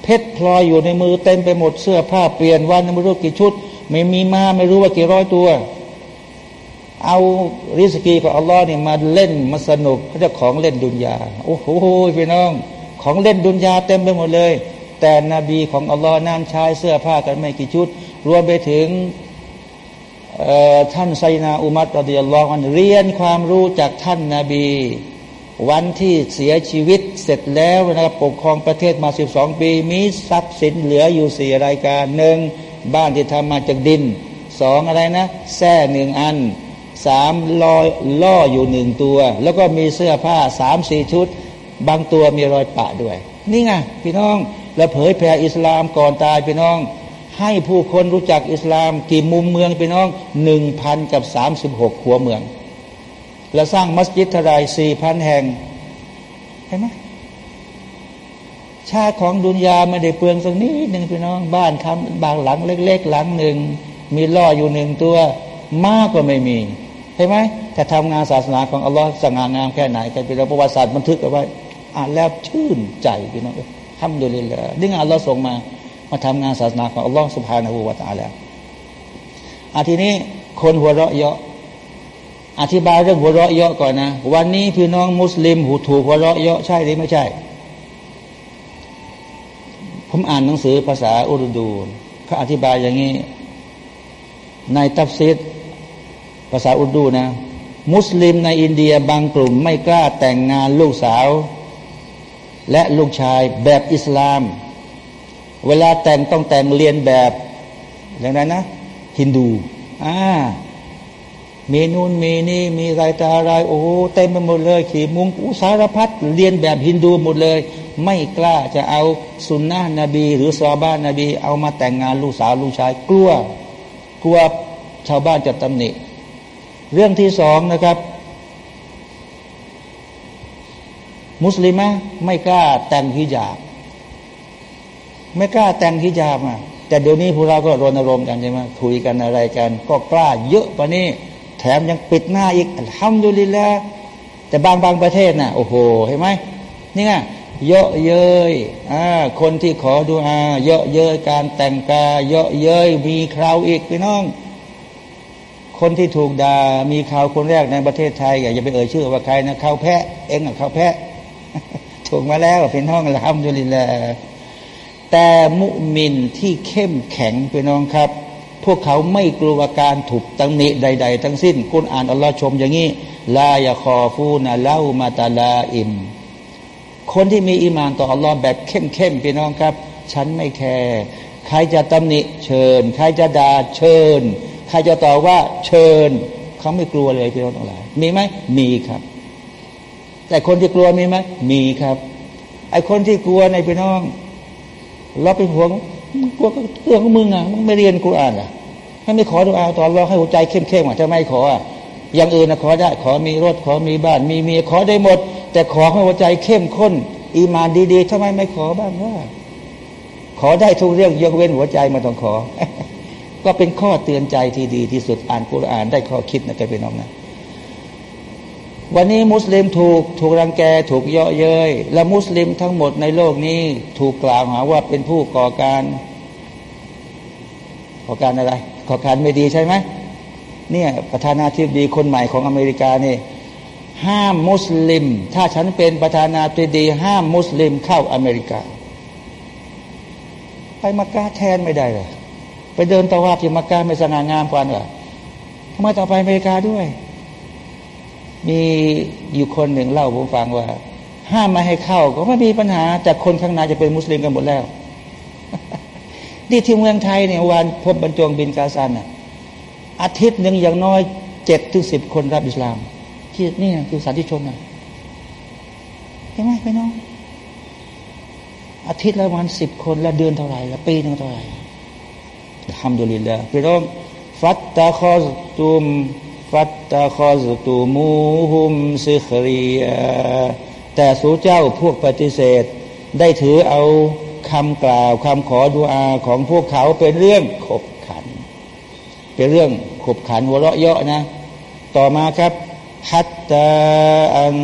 เพชรพลอยอยู่ในมือเต็มไปหมดเสื้อผ้าเปลี่ยนวันไม่รู้กี่ชุด ไม่มีมาไม่รู้ว่ากี่ร้อยตัว เอาริสกีของอัลลอฮ์เนี่ยมาเล่นมาสนุกเขาจะของเล่นดุนยาโอ้โหพี่น้อง ของเล่นดุนยาเต็มไปหมดเลย แต่นบีของอัลลอฮ์นั่นใช้เสื้อผ้ากันไม่กี่ชุด รวมไปถึง ท่านไซนาอุมัตรดิยลลอฮอันเรียนความรู้จากท่านนาบี วันที่เสียชีวิตเสร็จแล้วนะครับปกครองประเทศมาสิบสองปี มีทรัพย์สินเหลืออยู่สี่รายการหนึ่งบ้านที่ทำมาจากดินสองอะไรนะแส้หนึ่งอันสามลอยล่ออยู่หนึ่งตัว แล้วก็มีเสื้อผ้าสามสี่ชุด บางตัวมีรอยปะด้วย นี่ไงพี่น้อง แล้วเผยแผ่อิสลามก่อนตายพี่น้อง ให้ผู้คนรู้จักอิสลาม กี่มุมเมืองไปน้องหนึ่งพันกับสามสิบหกขัวเมือง และสร้างมัสยิดทรายสี่พันแห่งเห็นไหมชาติของดุนยาไม่ได้เปลืองสักนิดหนึ่งพี่น้อง บ้านทำบางหลังเล็ก ๆ หลังหนึ่ง มีล่ออยู่หนึ่งตัวมากก็ไม่มีเห็นไหมแต่ทำงานศาสนาของอัลลอฮ์สง่างามแค่ไหนกันเป็นประวัติศาสตร์บันทึกเอาไว้อ่านแล้วชื่นใจพี่น้องทำโดูเลยเลยนี่งานอัลลอฮ์ส่งมา มาทำงานศาสนาของอัลลอฮฺสุบฮานาหูวาตาแล้วอาทีนี้คนหัวเราะเยอะอธิบายเรื่องหัวเราะเยอะก่อนนะ วันนี้พี่น้องมุสลิมหูถูกหัวเราะเยอะใช่หรือไม่ใช่ ผมอ่านหนังสือภาษาอุรดูเขาอธิบายอย่างนี้ ในตัฟซีดภาษาอุรดูนะ มุสลิมในอินเดียบางกลุ่มไม่กล้าแต่งงานลูกสาว และลูกชายแบบอิสลาม เวลาแต่งต้องแต่งเรียนแบบอย่างไรนะฮินดูอ่ามีนู่นมีนี่มีไรตาอะไรโอ้เต็มไปหมดเลย ขี่มุงอุสารพัดเรียนแบบฮินดูหมดเลย ไม่กล้าจะเอาสุนนะนบี หรือซาบ้านนบี เอามาแต่งงานลูกสาวลูกชาย กลัวกลัวชาวบ้านจะตำหนิเรื่องที่สองนะครับ มุสลิมะไม่กล้าแต่งฮิญาบ ไม่กล้าแต่งฮิญาบอะแต่เดี๋ยวนี้พวกเราก็รณรงค์กันใช่ไหมคุยกันอะไรกัน ก็กล้าเยอะกว่านี้แถมยังปิดหน้าอีกทำดูลิล้วแต่บางบางประเทศน่ะโอ้โหเห็นไหมนี่ไงเยอะเย้ยอ่าคนที่ขอดูอาเยอะเย้ยการแต่งกายเยอะเย้ยมีคราวอีกพี่น้อง คนที่ถูกด่ามีข่าวคนแรกในประเทศไทย อย่าไปเอ่ยชื่อว่าใครนะข่าวแพะเองอะข่าวแพะถูกมาแล้วเป็นห้องละทำดูลิล้ว แต่มุมินที่เข้มแข็งพี่น้องครับ พวกเขาไม่กลัวการถูกตังนิใด ๆ ทั้งสิ้นคุณอ่านอัลลอฮ์ชมอย่างนี้ลายาคอฟูนะเล่ามาตาลาอิม คนที่มีอิมานต่ออัลลอฮ์แบบเข้มเข้มพี่น้องครับ ฉันไม่แคร์ใครจะตำหนิเชิญ ใครจะด่าเชิญ ใครจะตอบว่าเชิญ เขาไม่กลัวเลยพี่น้องทั้งหลายมีไหมมีครับ แต่คนที่กลัวมีไหมมีครับไอคนที่กลัวในพี่น้อง เราเป็นห่วงกลัวก็เรื่องของมึงอะมึงไม่เรียนกุรอานอะให้ไม่ขอดูอาตอนเราให้หัวใจเข้มๆอะจะไม่ขออะอย่างอื่นนะขอได้ ขอมีรถขอมีบ้าน มีเมียขอได้หมด แต่ขอให้หัวใจเข้มข้น อีมานดีๆทำไมไม่ขอบ้างว่า ขอได้ทุกเรื่องยกเว้นหัวใจมาต้องขอ ก็เป็นข้อเตือนใจที่ดีที่สุดอ่านกุรอานได้ข้อคิดนะแกเป็นน้องนะ วันนี้มุสลิมถูกถูกรังแกถูกเยาะเย้ยและมุสลิมทั้งหมดในโลกนี้ถูกกล่าวหาว่าเป็นผู้ก่อการก่อการอะไรก่อการไม่ดีใช่ไหมเนี่ยประธานาธิบดีคนใหม่ของอเมริกานี่ห้ามมุสลิม ถ้าฉันเป็นประธานาธิบดี ห้ามมุสลิมเข้าอเมริกา ไปมักกะแทนไม่ได้เลยไปเดินตะวาบที่มักกะไม่สง่างามกว่าเหรอทำไมต่อไปอเมริกาด้วย มีอยู่คนหนึ่งเล่าผมฟังว่า ห้ามไม่ให้เข้าก็ไม่มีปัญหา แต่คนข้างในจะเป็นมุสลิมกันหมดแล้วนี่ที่เมืองไทยเนี่ยวันพบบรรจงบินกาซันอะอาทิตย์หนึ่งอย่างน้อยเจ็ดถึงสิบคนรับอิสลามที่นี่คือสันติชนนะใช่ไหมพี่น้อง อาทิตย์ละวันสิบคนละเดือนเท่าไหร่ละปีนึงเท่าไหร่الحمد لله แล้วพี่น้อง فاتخذتم فاتخذتموهم سخريا แต่สูเจ้าพวกปฏิเสธ ได้ถือเอาคำกล่าวคำขอดุอาของพวกเขาเป็นเรื่องขบขัน เป็นเรื่องขบขันหัวเราะเยาะนะ ต่อมาครับฮัตตาอัน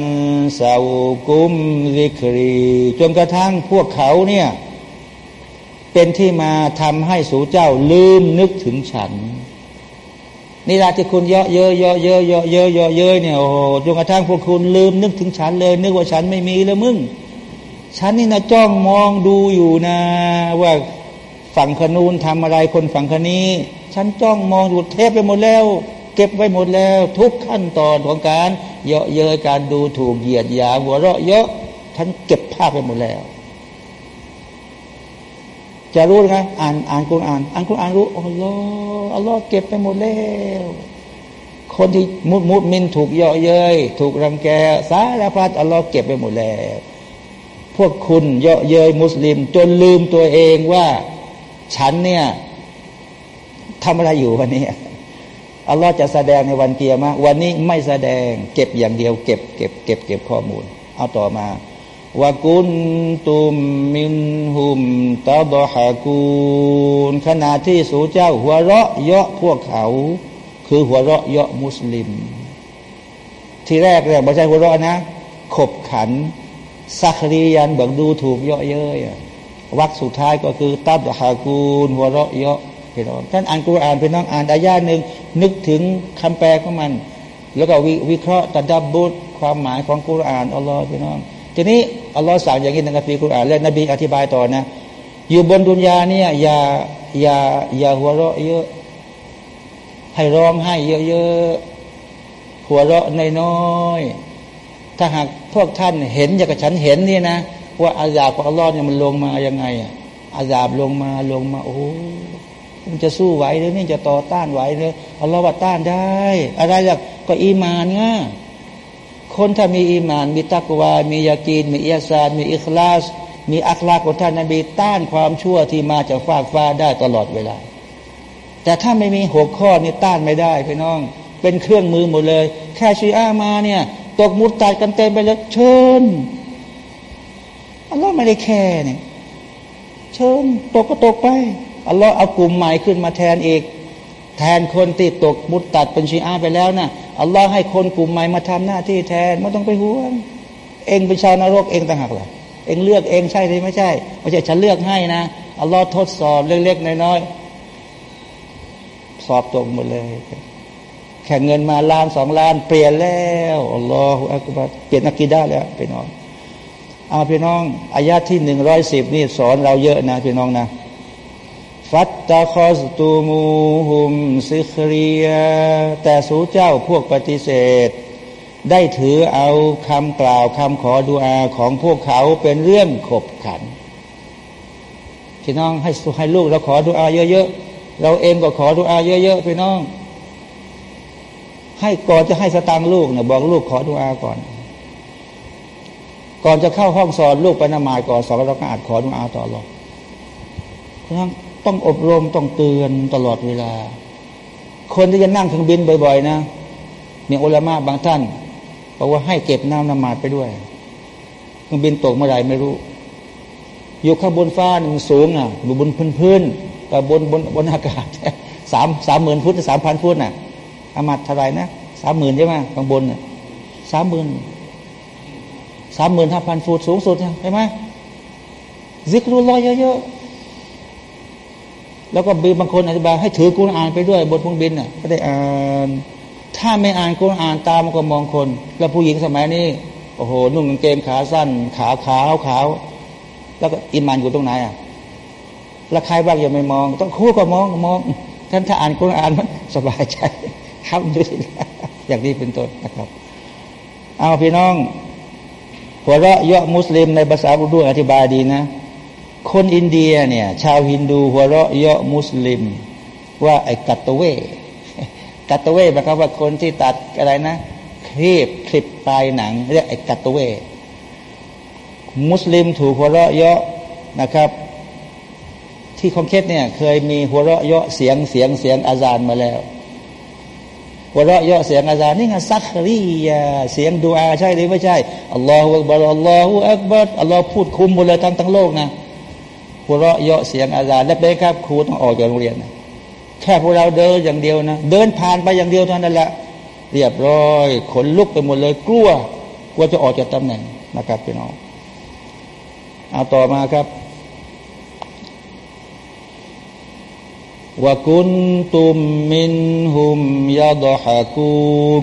ซาวกุมริครีจนกระทั่งพวกเขาเนี่ยเป็นที่มาทำให้สูเจ้าลืมนึกถึงฉัน นี่ละที่คุณเยอะเยอะเยอะเยอะเยอะเยอะเยอะเยอะเนี่ยโอ้โหจนกระทั่งพวกคุณลืมนึกถึงฉันเลย นึกว่าฉันไม่มีแล้วมึงฉันนี่นะจ้องมองดูอยู่นะ ว่าฝั่งขนูนทำอะไรคนฝั่งคนี้ ฉันจ้องมองดูเทปไปหมดแล้ว เก็บไว้หมดแล้ว ทุกขั้นตอนของการ เยอะเยอะการดูถูกเหยียดหยามหัวเราะเยอะฉันเก็บภาพไปหมดแล้ว จะรู้นะอ่านอ่านคุณอ่านอ่านคุณอ่านรู้อัลลอฮ์อัลลอฮ์เก็บไปหมดแล้วคนที่มุดมุดมินถูกเยาะเย้ยถูกรังแกสารพัดอัลลอฮ์เก็บไปหมดแล้วพวกคุณเยาะเย้ยมุสลิม จนลืมตัวเองว่า ฉันเนี่ยทำอะไรอยู่วันนี้อัลลอฮ์จะแสดงในวันเกียร์มาวันนี้ไม่แสดง เก็บอย่างเดียว เก็บเก็บเก็บเก็บข้อมูล เอาต่อมา วกุนตุมมินหุมตาบฮากูนขณะที่สูเจ้า หัวเราะเยาะพวกเขา คือหัวเราะเยาะมุสลิม ที่แรกเนี่ยไม่ใช่หัวเราะนะ ขบขันซักรียันบังดูถูกเยาะเย้ยวักสุดท้ายก็คือตับฮากูนหัวเราะเยาะพี่น้องท่านอ่านกุรอานพี่น้องอ่านอายาหนึ่งนึกถึงคำแปลของมัน แล้วก็วิเคราะห์ตัดดับบุตรความหมายของกุรอานอัลลอฮ์พี่น้องทีนี้ อัลลอฮ์สั่งอย่างนี้ในกัมภีร์คุรอานและนบีอธิบายต่อนะ อยู่บนดุนยาเนี่ยอย่าอย่าอย่าหัวเราะเยอะ ให้ร้องให้เยอะๆหัวเราะน้อยๆถ้าหากพวกท่านเห็นอย่างกับฉันเห็นนี่นะ ว่าอาญาของอัลลอฮ์เนี่ยมันลงมายังไงอาญาลงมาลงมา โอ้มันจะสู้ไหวหรือนี่จะต่อต้านไหวหรืออัลลอฮ์ว่าต้านได้ อะไรล่ะก็อีมานง่า คนถ้ามีอีมาน มีตักวา มียากีน มีอิยาซานมีอิคลาส มีอัคลาของท่านนบีต้านความชั่วที่มาจากฟากฟ้าได้ตลอดเวลา แต่ถ้าไม่มีหกข้อนี่ต้านไม่ได้พี่น้อง เป็นเครื่องมือหมดเลย แค่ชีอามาเนี่ยตกมุดตายกันเต็มไปเลยเชิญอัลลอฮ์ไม่ได้แค่เนี่ยเชิญตกก็ตกไปอัลลอฮ์เอากลุ่มใหม่ขึ้นมาแทนอีก แทนคนที่ตกมุดตัดเป็นชีอาไปแล้วน่ะ อัลลอฮ์ให้คนกลุ่มใหม่มาทำหน้าที่แทนไม่ต้องไปห่วง เองเป็นชาวนรกเองต่างหากล่ะเองเลือกเองใช่หรือไม่ใช่ไม่ใช่ฉันเลือกให้นะอัลลอฮ์ทดสอบเล็กๆน้อยๆสอบตกหมดเลย แข่งเงินมาล้านสองล้าน เปลี่ยนแล้วอัลลอฮฺอักบัรเปลี่ยนนักกีฬาแล้วพี่น้องเอาพี่น้องอายาที่หนึ่งร้อยสิบนี่สอนเราเยอะนะพี่น้องนะ ฟัตตะคอสตูมูฮุมซิครีย แต่สูเจ้าพวกปฏิเสธ ได้ถือเอาคำกล่าวคำขอดุอาของพวกเขาเป็นเรื่องขบขันพี่น้องให้ให้ลูกเราขอดุอาเยอะๆ เราเองก็ขอดุอาเยอะๆพี่น้อง ให้ก่อนจะให้สตางค์ลูกเนี่ยบอกลูกขอดุอาก่อน ก่อนจะเข้าห้องสอนลูกไปนมาก่อนสอนเราก็อาจขอดุอาต่อรองพี่น้อง ต้องอบรมต้องเตือนตลอดเวลา คนที่จะนั่งเครื่องบินบ่อย ๆ นะมีอุลามะบางท่านบอกว่าให้เก็บน้ำนมาดไปด้วย เครื่องบินตกเมื่อไรไม่รู้ อยู่ข้างบนฟ้าหนึ่งสูงอะอยู่บนพื้นพื้นแต่บนบนบนอากาศสามสามหมื่นฟุตสามพันฟุตน่ะอามัดเท่าไรนะสามหมื่นใช่ไหมข้างบนน่ะสามหมื่นสามหมื่นห้าพันฟุตสูงสุดใช่ไหมซิกรุลลอยเยอะๆ แล้วก็มีบางคนอธิบายให้ถือกุณอ่านไปด้วยบนเครื่องบินน่ะก็ได้อ่านถ้าไม่อ่านกุณอ่านตามก็มองคน แล้วผู้หญิงสมัยนี้โอ้โหนุ่งกางเกงขาสั้น ขาขาวขาว แล้วก็อิมานอยู่ตรงไหนอะแล้วใครบ้างอยังไม่มอง ต้องคู่ก็มองมองท่านถ้าอ่านกุณอ่านมันสบายใจครับดูสิอย่างนี้เป็นต้นนะครับ เอาพี่น้องหัวเราะเยาะมุสลิมในภาษาอุดูอธิบายดีนะ คนอินเดียเนี่ย ชาวฮินดูหัวเราะเยาะมุสลิม ว่าไอ้กัตเตเวกัตเวหมายความว่าคนที่ตัดอะไรนะครีบคลิปปลายหนังเรียกไอ้กัตเวมุสลิมถูกหัวเราะเยาะนะครับ ที่คองเคสเนี่ย เคยมีหัวเราะเยาะเสียงเสียงเสียงอาจารย์มาแล้ว หัวเราะเยาะเสียงอาจารย์นี่ไงซักรียาเสียงดูอาใช่หรือไม่ใช่อัลลอฮฺอักบารอัลลอฮฺอักบัรอัลลอฮฺพูดคุมหมดเลยทั้งทั้งโลกนะ หัวเราะเยาะเสียงอาจารย์และเป็นครับครูต้องออกจากโรงเรียนนะแค่พวกเราเดินอย่างเดียวนะ เดินผ่านไปอย่างเดียวเท่านั้นแหละเรียบร้อย ขนลุกไปหมดเลย กลัวกลัวจะออกจากตำแหน่งนะครับพี่น้องเอาต่อมาครับว่ากุนตุมมินหุมยาดอฮากู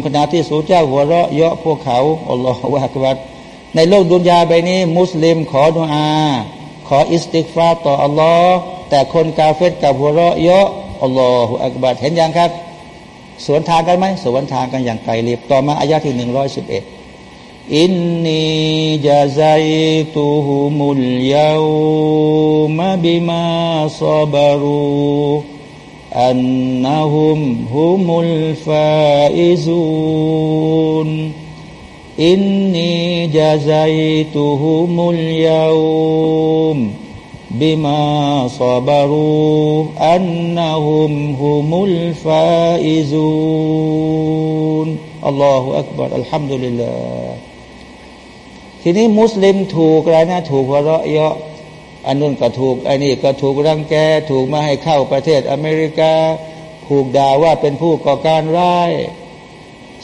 ขณะที่สูเจ้าหัวเราะเยาะพวกเขาอัลลอฮฺวะกบัดในโลกดุนยาใบนี้ มุสลิมขอดุอา ขออิสติกฟาต่ออัลลอฮ์แต่คนกาเฟตกับหัวเราะเยาะอัลลอฮฺอักบัดเห็นยังครับ สวนทางกันไหมสวนทางกันอย่างไกลลิบต่อมาอายะที่หนึ่งร้อยสิบเอ็ดอินนีจาไซตุฮุมุลยาวมะบิมาซาบารูอันนะฮุมฮุมุลฟาอิซูน อินนีจะใจตุหุมุลยาวมบิมาซาบารูอันนะฮุมหุมุลฟาอิซูนอัลลอฮฺอักบารอัลฮัมดุลิลลาทีนี้มุสลิมถูกอะไรนะถูกวเราะเยาะอันนู้นก็ถูกอันนี้ก็ถูกรังแกถูกมาให้เข้าประเทศอเมริกา ถูกด่าว่าเป็นผู้ก่อการร้าย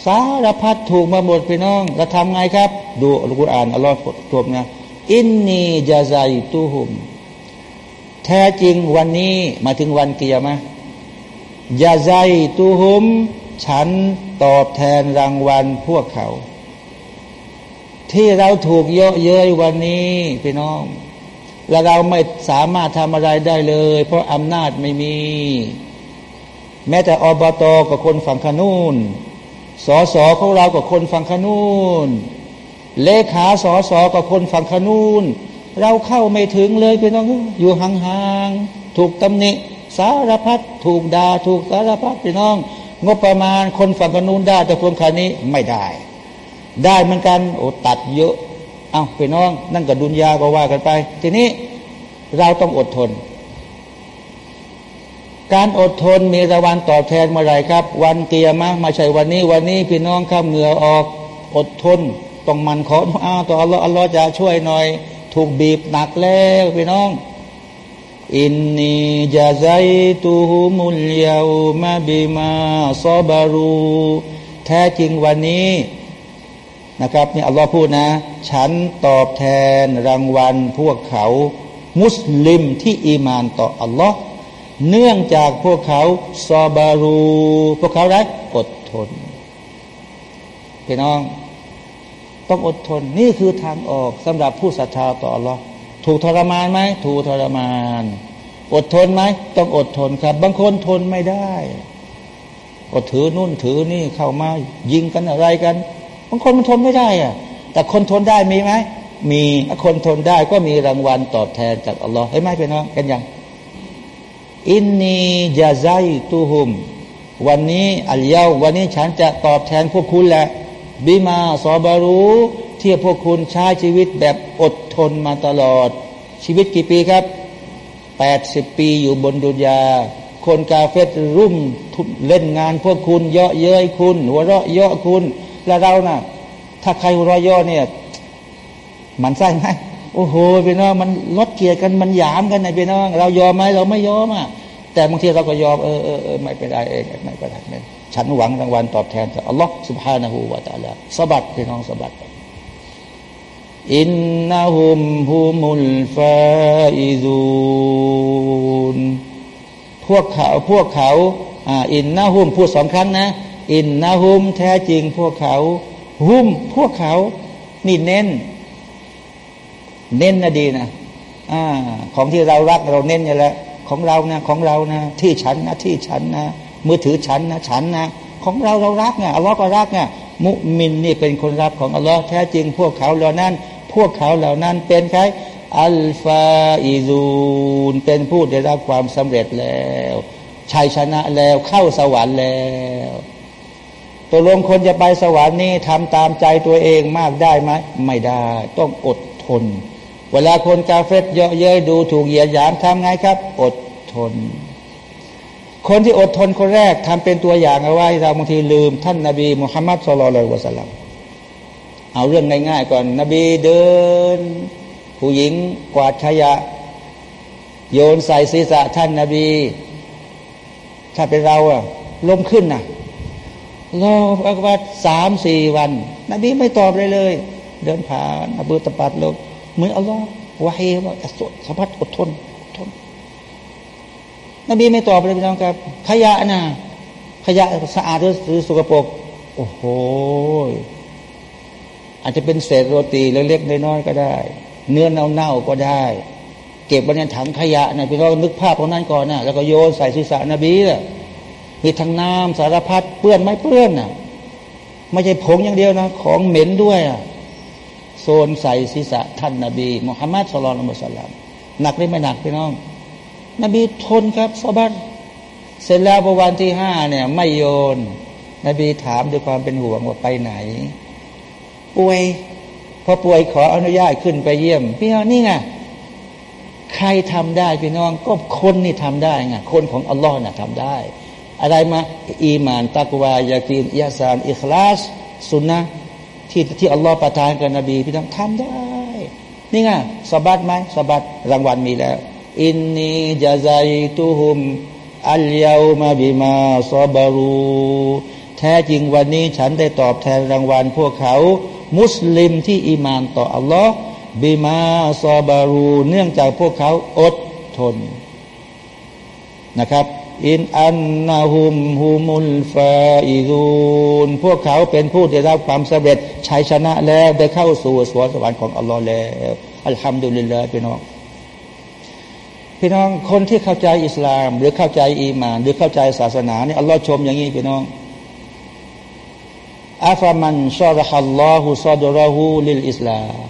สารพัดถูกมาหมดพี่น้องเราทำไงครับ ดูอัลกุรอานอัลลอฮ์จบนะอินนีจาไซตุฮุม แท้จริงวันนี้มาถึงวันเกียร์มะยาใจตูหุม ฉันตอบแทนรางวัลพวกเขา ที่เราถูกเยอะเย้ยวันนี้พี่น้อง และเราไม่สามารถทำอะไรได้เลย เพราะอำนาจไม่มี แม้แต่อบตกับคนฝั่งขนูน สอสอของเรากับคนฝั่งขนูนเลขาสอสอกับคนฝั่งขนูนเราเข้าไม่ถึงเลยพี่น้องอยู่ห่างๆถูกตำหนิสารพัดถูกดา่าถูกสารพัดพี่น้อง งบประมาณคนฝั่งกนู้นได้แต่คนขานี้ไม่ได้ ได้เหมือนกันโอ้ตัดเยอะ เอาพี่น้อง นั่นกับดุนยาก็ว่ากันไป ทีนี้เราต้องอดทน การอดทนมีรางวัลตอบแทนเมื่อไรครับ วันเกียร์มาไม่ใช่วันนี้ วันนี้พี่น้องข้ามเหงื่อออกอดทนต้องมันขออาต่ออัลลอฮ์อัลลอฮ์จะช่วยหน่อย ถูกบีบหนักแล้วพี่น้อง อินนีจาไซตูฮุมุลยาวมาบิมาซอบารู แท้จริงวันนี้นะครับนี่อัลลอฮ์พูดนะ ฉันตอบแทนรางวัลพวกเขา มุสลิมที่อีมานต่ออัลลอฮ์ เนื่องจากพวกเขาซอบารู พวกเขาไรอดทนพี่น้อง ต้องอดทน นี่คือทางออกสำหรับผู้ศรัทธาต่อหรอถูกทรมานไหมถูกทรมาน อดทนไหมต้องอดทนครับ บางคนทนไม่ได้ก็ถือนู่นถือนี่เข้ามายิงกันอะไรกันบางคนมันทนไม่ได้อะแต่คนทนได้มีไหมมีคนทนได้ก็มีรางวัลตอบแทนจากอัลลอฮ์ให้ไหมพี่น้องกันยัง อินนียาไซตูฮุม วันนี้อัลยาวันนี้ฉันจะตอบแทนพวกคุณแหละบิมาซอบารูที่พวกคุณใช้ชีวิตแบบอดทนมาตลอด ชีวิตกี่ปีครับแปดสิบปีอยู่บนดุนยา คนกาเฟตรุ่มเล่นงานพวกคุณ เยาะเย้ยคุณ หัวเราะเยาะคุณ แล้วเรานะ่ะ ถ้าใครหัวเราะเยาะเนี่ย มันไส้ไหม โอ้โหพี่น้องมันลดเกียรติกันมันหยามกันนะพี่น้อง เรายอมไหมเราไม่ยอมอะแต่บางทีเราก็ยอมเออเออเออไม่เป็นไรเองไม่เป็นไรไม่ฉันหวังรางวัลตอบแทนจากอัลลอฮ์สุบฮานาหูวาตาลาสบัดพี่น้องสบัดอินนาฮุมฮุมุลฟาอิซูนพวกเขาพวกเขาอินนาฮุมพูดสองครั้งนะ อินนาฮุมแท้จริงพวกเขาฮุมพวกเขานี่เน้น เน้นนะดีนะอ่าของที่เรารักเราเน้นอยู่แล้วของเรานะของเรานะ ที่ฉันนะที่ฉันนะมือถือฉันนะฉันนะของเราเรารักไงอัลลอฮ์ก็รักไงมุมินนี่เป็นคนรักของอัลลอฮ์แท้จริง พวกเขาเหล่านั้น พวกเขาเหล่านั้นเป็นใครอัลฟาอิซูนเป็นผู้ได้รับความสำเร็จแล้วชัยชนะแล้วเข้าสวรรค์แล้วตัวลงคนจะไปสวรรค์นี่ทำตามใจตัวเองมากได้ไหมไม่ได้ ต้องอดทน เวลาคนกาเฟตเยอะเย้ยดูถูกเหยียดหยามทำไงครับ อดทน คนที่อดทนคนแรกทำเป็นตัวอย่างเอาไว้เราบางทีลืม ท่านนาบีมุฮัมมัดสุลลัลวะสัลลัมเอาเรื่องง่ายๆก่อน นบีเดิน ผู้หญิงกวาดขยะ โยนใส่ศีรษะท่านนาบี ถ้าเป็นเราอะล้มขึ้นนะรออักบัดสามสี่วัน นบีไม่ตอบเลยเลย เดินผ่านอบูตะปัดลง เหมือนอัลลอฮ์วาฮีว่าสดสบัดอดทนอดทน นบีไม่ตอบเลยพี่น้องครับ ขยะนะขยะสะอาดหรือสกปรกโอ้โหอาจจะเป็นเศษโรตีเล็กๆน้อยๆก็ได้ เนื้อเน่าๆก็ได้ เก็บไว้ในถังขยะนะพี่น้องนึกภาพตรงนั้นก่อนนะแล้วก็โยนใส่ศีรษะนบีมีทั้งน้ำสารพัดเปื้อนไม่เปื้อนนะไม่ใช่ผงอย่างเดียวนะ ของเหม็นด้วยอะ โซนใส่ศีรษะท่านนบีมุฮัมมัดสุลลัลมุสลัมหนักหรือไม่หนักพี่น้อง นบีทนครับสบัดเสร็จแล้วประวันที่ห้าเนี่ยไม่โยน นบีถามด้วยความเป็นห่วงว่าไปไหน ป่วยพอป่วยขออนุญาตขึ้นไปเยี่ยม พี่น้องนี่ไงใครทำได้พี่น้องก็คนนี่ทำได้ไงคนของอัลลอฮ์น่ะทำได้ อะไรมา อีมานตักวายากีนยาสานอิคลาส สุนนะ ที่ที่อัลลอฮ์ประทานกับนบีพี่น้องทำได้ นี่ไงสบัดไหมสบัดรางวัลมีแล้ว อินนีจาไซตุฮุมอัลยามาบิมาซอบารูแท้จริงวันนี้ฉันได้ตอบแทนรางวัลพวกเขา มุสลิมที่อีมานต่ออัลลอฮ์บิมาซอบารู เนื่องจากพวกเขาอดทนนะครับ อินอันนาฮุมฮุมุลฟาอิรูนพวกเขาเป็นผู้ได้รับความสำเร็จชัยชนะแล้วได้เข้าสู่สวนสวรรค์ของอัลลอฮ์แล้والحمد لله พี่น้อง พี่น้องคนที่เข้าใจอิสลาม หรือเข้าใจอีมาน หรือเข้าใจศาสนาเนี่ยอัลลอฮ์ชมอย่างนี้พี่น้องأفمن شرح الله صدره للإسلام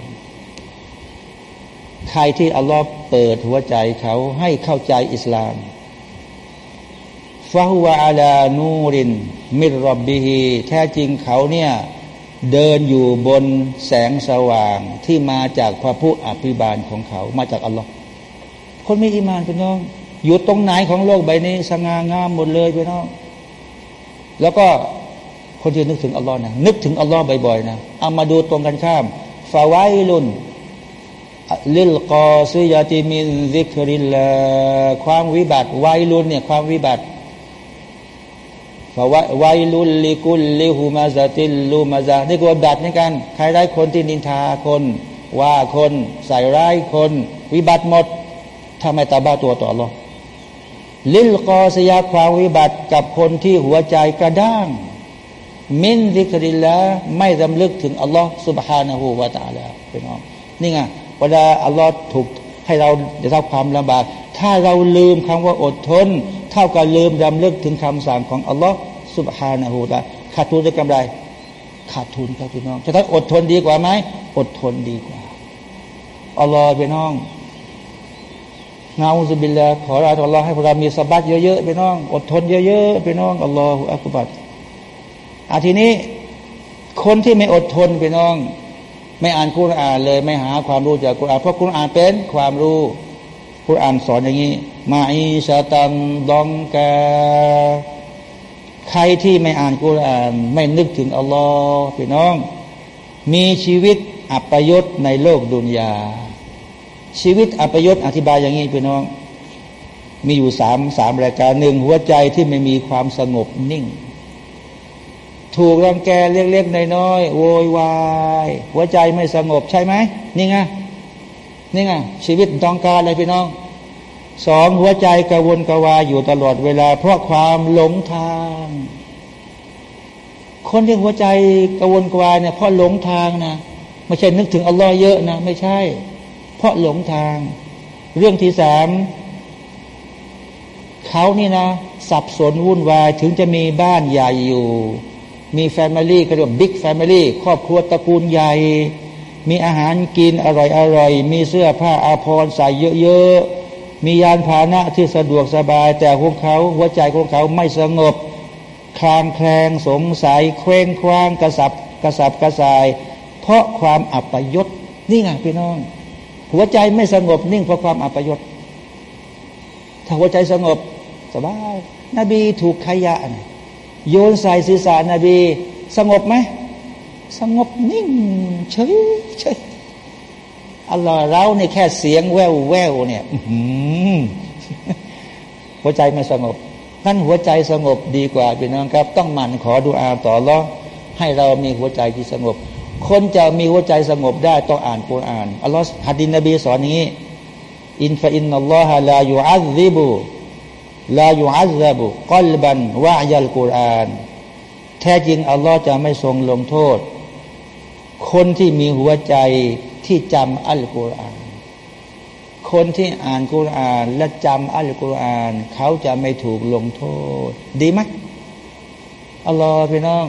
ใครที่อัลลอฮ์เปิดหัวใจเขาให้เข้าใจอิสลาม فهو على نور من ربه แท้จริงเขาเนี่ยเดินอยู่บนแสงสว่างที่มาจากพระผู้อภิบาลของเขา มาจากอัลลอฮ์คนมีอีมานพี่น้อง อยู่ตรงไหนของโลกใบนี้สง่างามหมดเลยพี่น้อง แล้วก็คนที่นึกถึงอัลลอฮ์นะนึกถึงอัลลอฮ์บ่อยๆนะเอามาดูตรงกันข้ามفويل للقاسية من ذكر الله ความวิบัติ ويل เนี่ยความวิบัติ เพราะว่าไวลุลลิกุลลิฮูมาซาติลลูมาซานี่คืออันดับในการใครได้คนที่นินทาคน ว่าคนใส่ร้ายคน วิบัติหมดทำไมตาบ้าตัวต่อรองลิลกอสยาความวิบัติกับคนที่หัวใจกระด้าง มินซิกริลละไม่ดำลึกถึงอัลลอฮ์สุบฮานะฮูวาตาลาพี่น้องนี่ไงเวลาอัลลอฮ์ถูกให้เราได้รับความลำบาก ถ้าเราลืมคำว่าอดทน เท่ากับลืมดำเลิกถึงคำสั่งของอัลลอฮ์สุบฮานาหูตะขาดทุนจะกำไร ขาดทุนครับพี่น้องจะต้องอดทนดีกว่าไหมอดทนดีกว่าอัลลอฮ์พี่น้องนาอุบิลละขอราอัลลอฮ์ให้พวกเรามีสบัดเยอะๆพี่น้อง อดทนเยอะๆพี่น้องอัลลอฮฺอัลกุบัดอาทีนี้คนที่ไม่อดทนพี่น้อง ไม่อ่านคุรอานเลย ไม่หาความรู้จากคุรอานเพราะคุรอานเป็นความรู้ คุรานสอนอย่างนี้ มาอิชาตันดองกา ใครที่ไม่อ่านกุรอาน ไม่นึกถึงอัลลอฮ์พี่น้อง มีชีวิตอัปยศในโลกดุนยา ชีวิตอัปยศอธิบายอย่างนี้พี่น้อง มีอยู่สามสามรายการหนึ่งหัวใจที่ไม่มีความสงบนิ่ง ถูกรังแกเล็กๆน้อยๆโวยวายหัวใจไม่สงบใช่ไหมนี่ไง นี่ไงชีวิตต้องการอะไรพี่น้องสองหัวใจกระวนกระวายอยู่ตลอดเวลา เพราะความหลงทาง คนที่หัวใจกระวนกระวายเนี่ยเพราะหลงทางนะไม่ใช่นึกถึงอัลลอฮ์เยอะนะไม่ใช่ เพราะหลงทาง เรื่องที่สามเขานี่นะ สับสนวุ่นวายถึงจะมีบ้านใหญ่อยู่ มี family ก็เรียก big family ครอบครัวตระกูลใหญ่ มีอาหารกินอร่อยๆมีเสื้อผ้าอาภรณ์ใส่เยอะๆ มียานพาหนะที่สะดวกสบาย แต่พวกเขาหัวใจของเขาไม่สงบ คลางแคลงสงสัยเคว้งคว้างกระสับกระสับกระส่าย เพราะความอัปยศนี่ไงพี่น้อง หัวใจไม่สงบนิ่งเพราะความอัปยศถ้าหัวใจสงบสบายนบีถูกขยะนะโยนใส่ศีรษะนบี สงบไหม สงบนิ่งเฉยเฉยอัลลอฮ์เราเนี่แค่เสียงแววแววเนี่ยหัวใจไม่สงบนั่นหัวใจสงบดีกว่าพี่น้องครับ ต้องหมั่นขอดูอาต่อรอให้เรามีหัวใจที่สงบ คนจะมีหัวใจสงบได้ต้องอ่านกุรอานอัลลอฮ์ฮัดดินนบีสอนนี้ อินฟะอินนัลลอฮะลายูอัลซิบุลายูอัลซบุกลบันวะยัลกุรอาน แท้จริงอัลลอฮ์จะไม่ทรงลงโทษ คนที่มีหัวใจที่จำอัลกุรอานคนที่อ่านกุรอานและจำอัลกุรอาน เขาจะไม่ถูกลงโทษ ดีไหมอัลลอฮ์พี่น้อง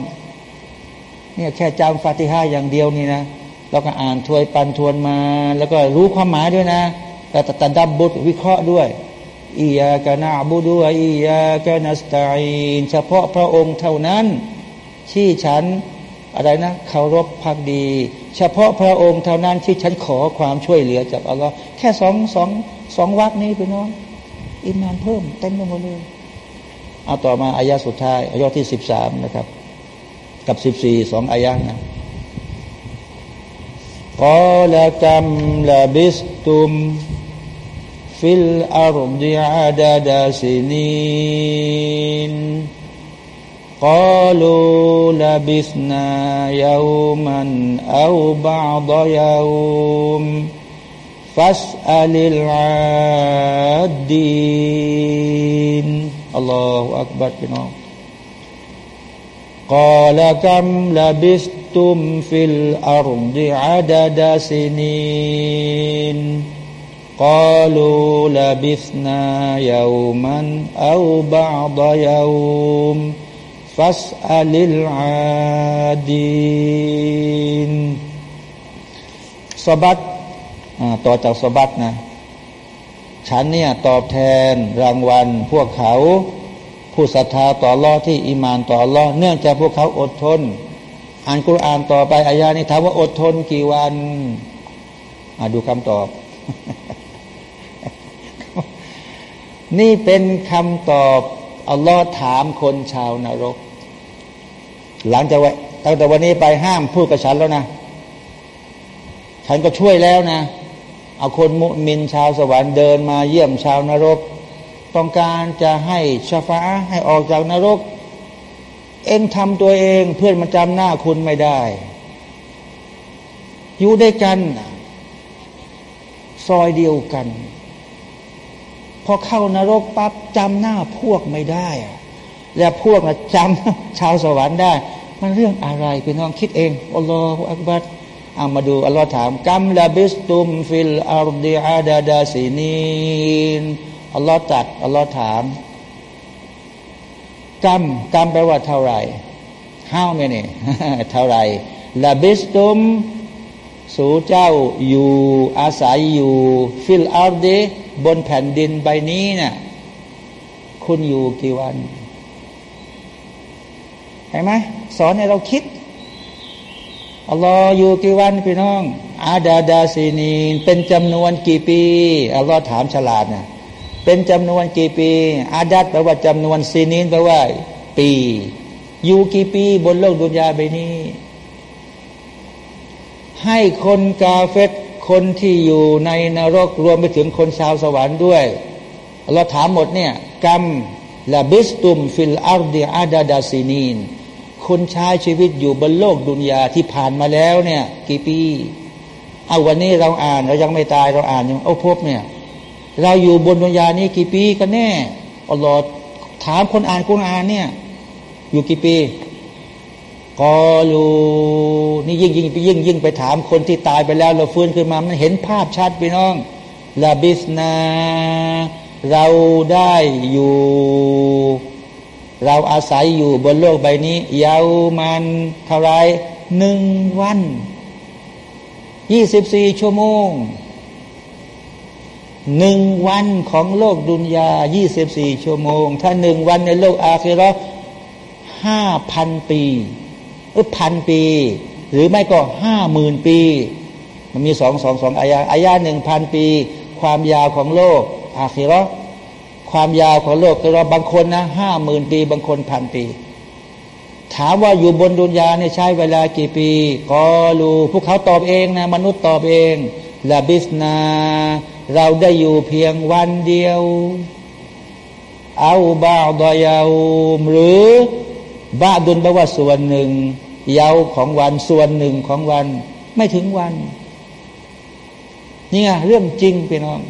เนี่ยแค่จำฟาติฮาอย่างเดียวนี่นะเราก็อ่านทวยปันทวนมา แล้วก็รู้ความหมายด้วยนะแต่ตัดดับบุตรวิเคราะห์ด้วยอียากานาบูด้วยอียากานัสตาอินเฉพาะพระองค์เท่านั้น ที่ฉัน อะไรนะเคารพพักดี เฉพาะพระองค์เท่านั้นที่ฉันขอความช่วยเหลือจากอัลลอฮ์แค่สองสองสองวักนี้ไปน้องอิมานเพิ่มเต็มไปหมดเลยเอาต่อมาอายะสุดท้ายอายะที่สิบสามนะครับ กับสิบสี่สองอายะนะقال كم لبثتم في الأرض عدد سنين قالوا لبثنا يوما أو بعض يوم فاسأل العادين. الله أكبر. بنا قال كم لبثتم في الأرض عدد سنين؟ قالوا لبثنا يوما أو بعض يوم ฟัสอัลิลอาดีนสบัตต่อจากสบัตนะ ฉันเนี่ยตอบแทนรางวัล พวกเขาผู้ศรัทธาต่อรอที่อิมานต่อรอเนื่องจากพวกเขาอดทน อ่านกุรอานต่อไปอายานี้ถามว่าอดทนกี่วันดูคำตอบ นี่เป็นคำตอบอัลลอฮ์ถามคนชาวนรก หลังจากตั้งแต่วันนี้ไปห้ามพูดกับฉันแล้วนะ ฉันก็ช่วยแล้วนะ เอาคนมุมินชาวสวรรค์เดินมาเยี่ยมชาวนรก ต้องการจะให้ชาฟ้าให้ออกจากนรก เองทำตัวเองเพื่อนมันจำหน้าคุณไม่ได้ อยู่ด้วยกันซอยเดียวกัน พอเข้านรกปั๊บจำหน้าพวกไม่ได้อะ แล้วพวกจำชาวสวรรค์ได้ มันเรื่องอะไรพี่น้องคิดเองالله أكبر เอามาดูอัลลอฮ์ถามكم لبثتم في الأرض عدد سنين อัลลอฮ์ตัดอัลลอฮ์ถามكم كم แปลว่าเท่าไหร่ how many เท่าไหร่ลาบิสตุมสู่เจ้าอยู่อาศัยอยู่ في الأرض บนแผ่นดินใบนี้เนี่ยคุณอยู่กี่วัน ห็นไหมสอนให้เราคิดอัลลอฮ์อยู่กี่วันพี่น้อง อาดาดาซีนีนเป็นจำนวนกี่ปีอัลลอฮ์ถามฉลาดนะเป็นจำนวนกี่ปี อาดัดแปลว่าจำนวนซีนีนแปลว่า ปี อยู่กี่ปีบนโลกดุนยาใบนี้ ให้คนกาเฟตคนที่อยู่ในนรกรวมไปถึงคนชาวสวรรค์ด้วยเราถามหมดเนี่ยكم لبثتم في الأرض عدد سنين คนใช้ชีวิตอยู่บนโลกดุนยาที่ผ่านมาแล้วเนี่ย กี่ปี เอาวันนี้เราอ่านเรายังไม่ตายเราอ่านยังเอาพบเนี่ย เราอยู่บนดุนยานี้กี่ปีกันแน่อัลลอฮ์ถามคนอ่านกุรอานเนี่ย อยู่กี่ปี قالواนี่ยิ่งยิ่งไปยิ่งยิ่งไปถามคนที่ตายไปแล้ว เราฟื้นขึ้นมามันเห็นภาพชัดพี่น้องลาบิสนา เราได้อยู่ เราอาศัยอยู่บนโลกใบนี้ ยาวมันเท่าไรหนึ่งวันยี่สิบสี่ชั่วโมงหนึ่งวันของโลกดุนยายี่สิบสี่ชั่วโมง ถ้าหนึ่งวันในโลกอาคิรอห้าพันปีอพันปี หรือไม่ก็ห้าหมื่นปี มันมีสองสองสองอายาอายาหนึ่งพันปี ความยาวของโลกอาคิรอ ความยาวของโลกคือเราบางคนนะห้าหมื่นปีบางคนพันปี ถามว่าอยู่บนดุนยาเนี่ยใช้เวลากี่ปีก็รู้พวกเขาตอบเองนะ มนุษย์ตอบเองลาบิสนา เราได้อยู่เพียงวันเดียวเอาบาดอยาวหรือบาดุลแปลว่าส่วนหนึ่งเยาวของวันส่วนหนึ่งของวัน ไม่ถึงวันนี่ไงเรื่องจริงพี่น้อง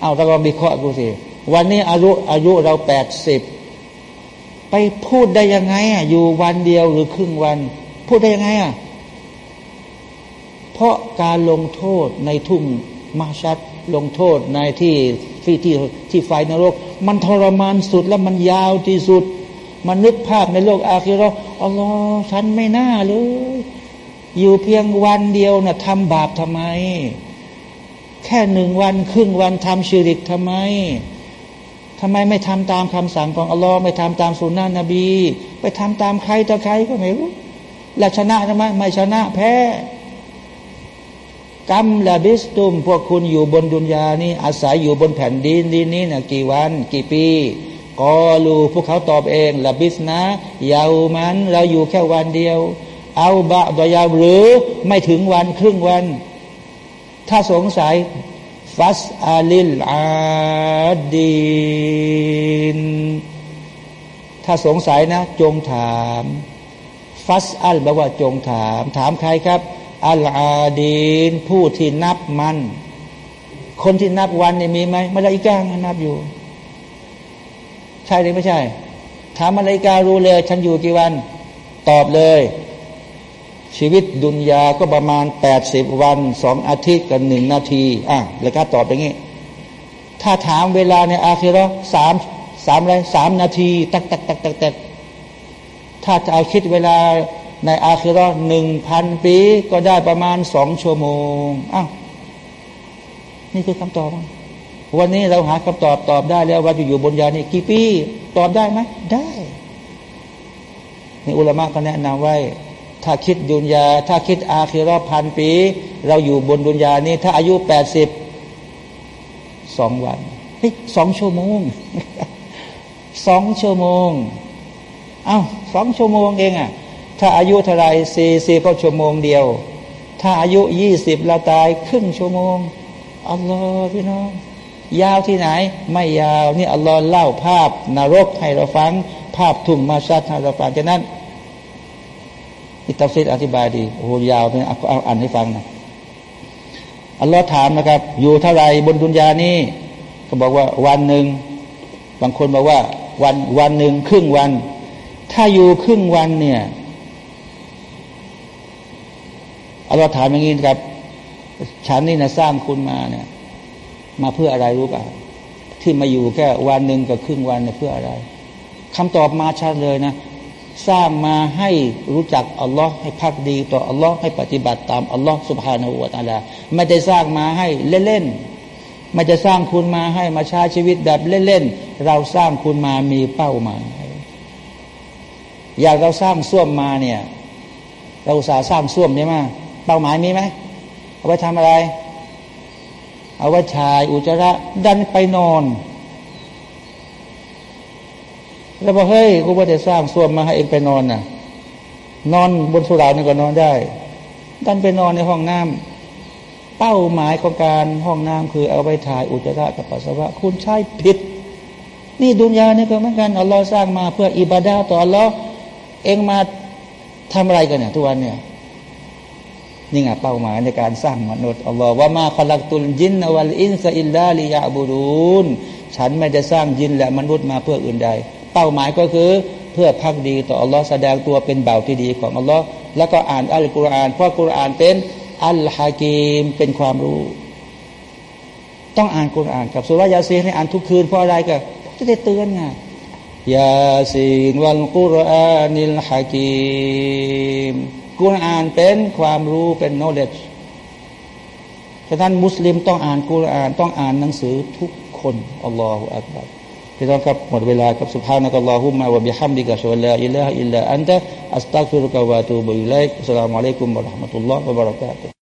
เอาเราลองวิเคราะห์ดูสิ วันนี้อายุอายุเราแปดสิบไปพูดได้ยังไงอะอยู่วันเดียวหรือครึ่งวัน พูดได้ยังไงอะเพราะการลงโทษในทุ่งมาชัดลงโทษในที่ที่ที่ที่ไฟนรก มันทรมานสุดและมันยาวที่สุด มันนึกภาพในโลกอาคิรออัลลอฮ์ฉันไม่น่าเลย อยู่เพียงวันเดียวนะ่ะทำบาปทำไม แค่หนึ่งวันครึ่งวันทำชีริกทำไม ทำไมไม่ทำตามคำสั่งของอัลลอฮ์ไม่ทำตามสุนนะนบี ไปทำตามใครต่อใครก็ไม่รู้และชนะทำไมไม่ชนะแพ้กัมละบิสตุม พวกคุณอยู่บนดุนยานี่อาศัยอยู่บนแผ่นดินดินนี้นะกี่วัน กี่ปีกอลูพวกเขาตอบเองละบิสนะยาวมันเราอยู่แค่วันเดียว เอาบะดอยาวหรือไม่ถึงวันครึ่งวัน ถ้าสงสัย ฟัสอาลิลอาดีนถ้าสงสัยนะ จงถาม ฟัสอัลแปลว่าจงถาม ถามใครครับอัลอาดีนผู้ที่นับมัน คนที่นับวันนี่มีไหมมาลาอิกานับอยู่ ใช่หรือไม่ใช่ ถามมาลายการู้เลย ฉันอยู่กี่วัน ตอบเลย ชีวิตดุนยาก็ประมาณแปดสิบวันสองอาทิตย์กับหนึ่งนาทีอะแล้วก็ตอบอย่างนี้ ถ้าถามเวลาในอาคิรอสามสามอะไรสามนาที ตักตักตักตักตักถ้าจะเอาคิดเวลาในอาคิรอหนึ่งพันปี ก็ได้ประมาณสองชั่วโมงอ้าวนี่คือคำตอบ วันนี้เราหาคำตอบตอบได้แล้วว่าจะอยู่บนยานี่กี่ปี ตอบได้ไหมได้นี่อุลามะก็แนะนำไว้ ถ้าคิดดุนยา ถ้าคิดอาคิรอพันปี เราอยู่บนดุนยานี่ถ้าอายุแปดสิบสองวันเฮ้ยสองชั่วโมงสองชั่วโมงเอา้าสองชั่วโมงเองอะ่ะ ถ้าอายุเท่าไรสี่สิบก็ชั่วโมงเดียว ถ้าอายุยี่สิบเราตายครึ่งชั่วโมงอัลลอฮ์พี่น้องยาวที่ไหน ไม่ยาวนี่อัลลอฮ์เล่าภาพนรกให้เราฟัง ภาพทุ่งมาชัดให้เราฟังฉะนั้น อิตาซิดอธิบายดีโอ้ยาวเนี่ยเอาอ่านให้ฟังนะอัลลอฮ์ถามนะครับ อยู่เท่าไรบนดุนยานี้เขาบอกว่าวันหนึ่งบางคนบอกว่า วันวันหนึ่งครึ่งวัน ถ้าอยู่ครึ่งวันเนี่ยอัลลอฮ์ถามอย่างนี้ครับ ฉันนี่นะสร้างคุณมาเนี่ย มาเพื่ออะไรรู้ป่ะที่มาอยู่แค่วันหนึ่งกับครึ่งวันเนี่ยเพื่ออะไรคำตอบมาชัดเลยนะ สร้างมาให้รู้จักอัลลอฮ์ให้พักดีต่ออัลลอฮ์ให้ปฏิบัติตามอัลลอฮ์สุบฮานาหูวตาลาไม่ได้สร้างมาให้เล่นๆไม่จะสร้างคุณมาให้มาใช้ชีวิตแบบเล่นๆเราสร้างคุณมามีเป้าหมายอยากเราสร้างส้วมมาเนี่ย เราสาสร้างส้วมใช่ไหมเป้าหมายมีไหมเอาไว้ทำอะไร เอาไว้ชายอุจจาระดันไปนอน แล้วบอกเฮ้ยกูว่าจะสร้างส้วมมาให้เองไปนอนน่ะ นอนบนสุรานี่ก็นอนได้ดันไปนอนในห้องน้ำเป้าหมายของการห้องน้ำคือเอาไปถ่ายอุจจาระกับปัสสาวะ คุณใช่ผิด นี่ดุนยาเนี่ยก็เหมือนกันอัลลอฮ์สร้างมาเพื่ออิบาดาต่ออัลลอฮ์เองมาทำอะไรกันเนี่ยทุกวันเนี่ยนี่ไงเป้าหมายในการสร้างมนุษย์อัลลอฮ์ว่ามาขลักตุลจินอวัลอินซาอิลลาลิยาบูรุนฉันไม่ได้สร้างยินและมนุษย์มาเพื่ออื่นใด เป้าหมายก็คือเพื่อพักดีต่ออัลลอฮ์แสดงตัวเป็นเบาที่ดีของอัลลอฮ์แล้วก็อ่านอัลกุรอานเพราะกุรอานเป็นอัลฮะกีมเป็นความรู้ ต้องอ่านกุรอานกับสุรยาซีให้อ่านทุกคืนเพราะอะไรก็จะได้เตือนไงยาซีนวันกุรอานิลฮะกีมกุรอานเป็นความรู้เป็น knowledge ฉะนั้นมุสลิมต้องอ่านกุรอาน ต้องอ่านหนังสือทุกคนอัลลอฮฺอัลลอฮฺ พี่น้องครับหมดเวลาครับ سبحانك اللهم وبحمدك ش و ا ل ا إله إلا أنت أستغفرك واتوب إليك السلام عليكم ورحمة الله وبركاته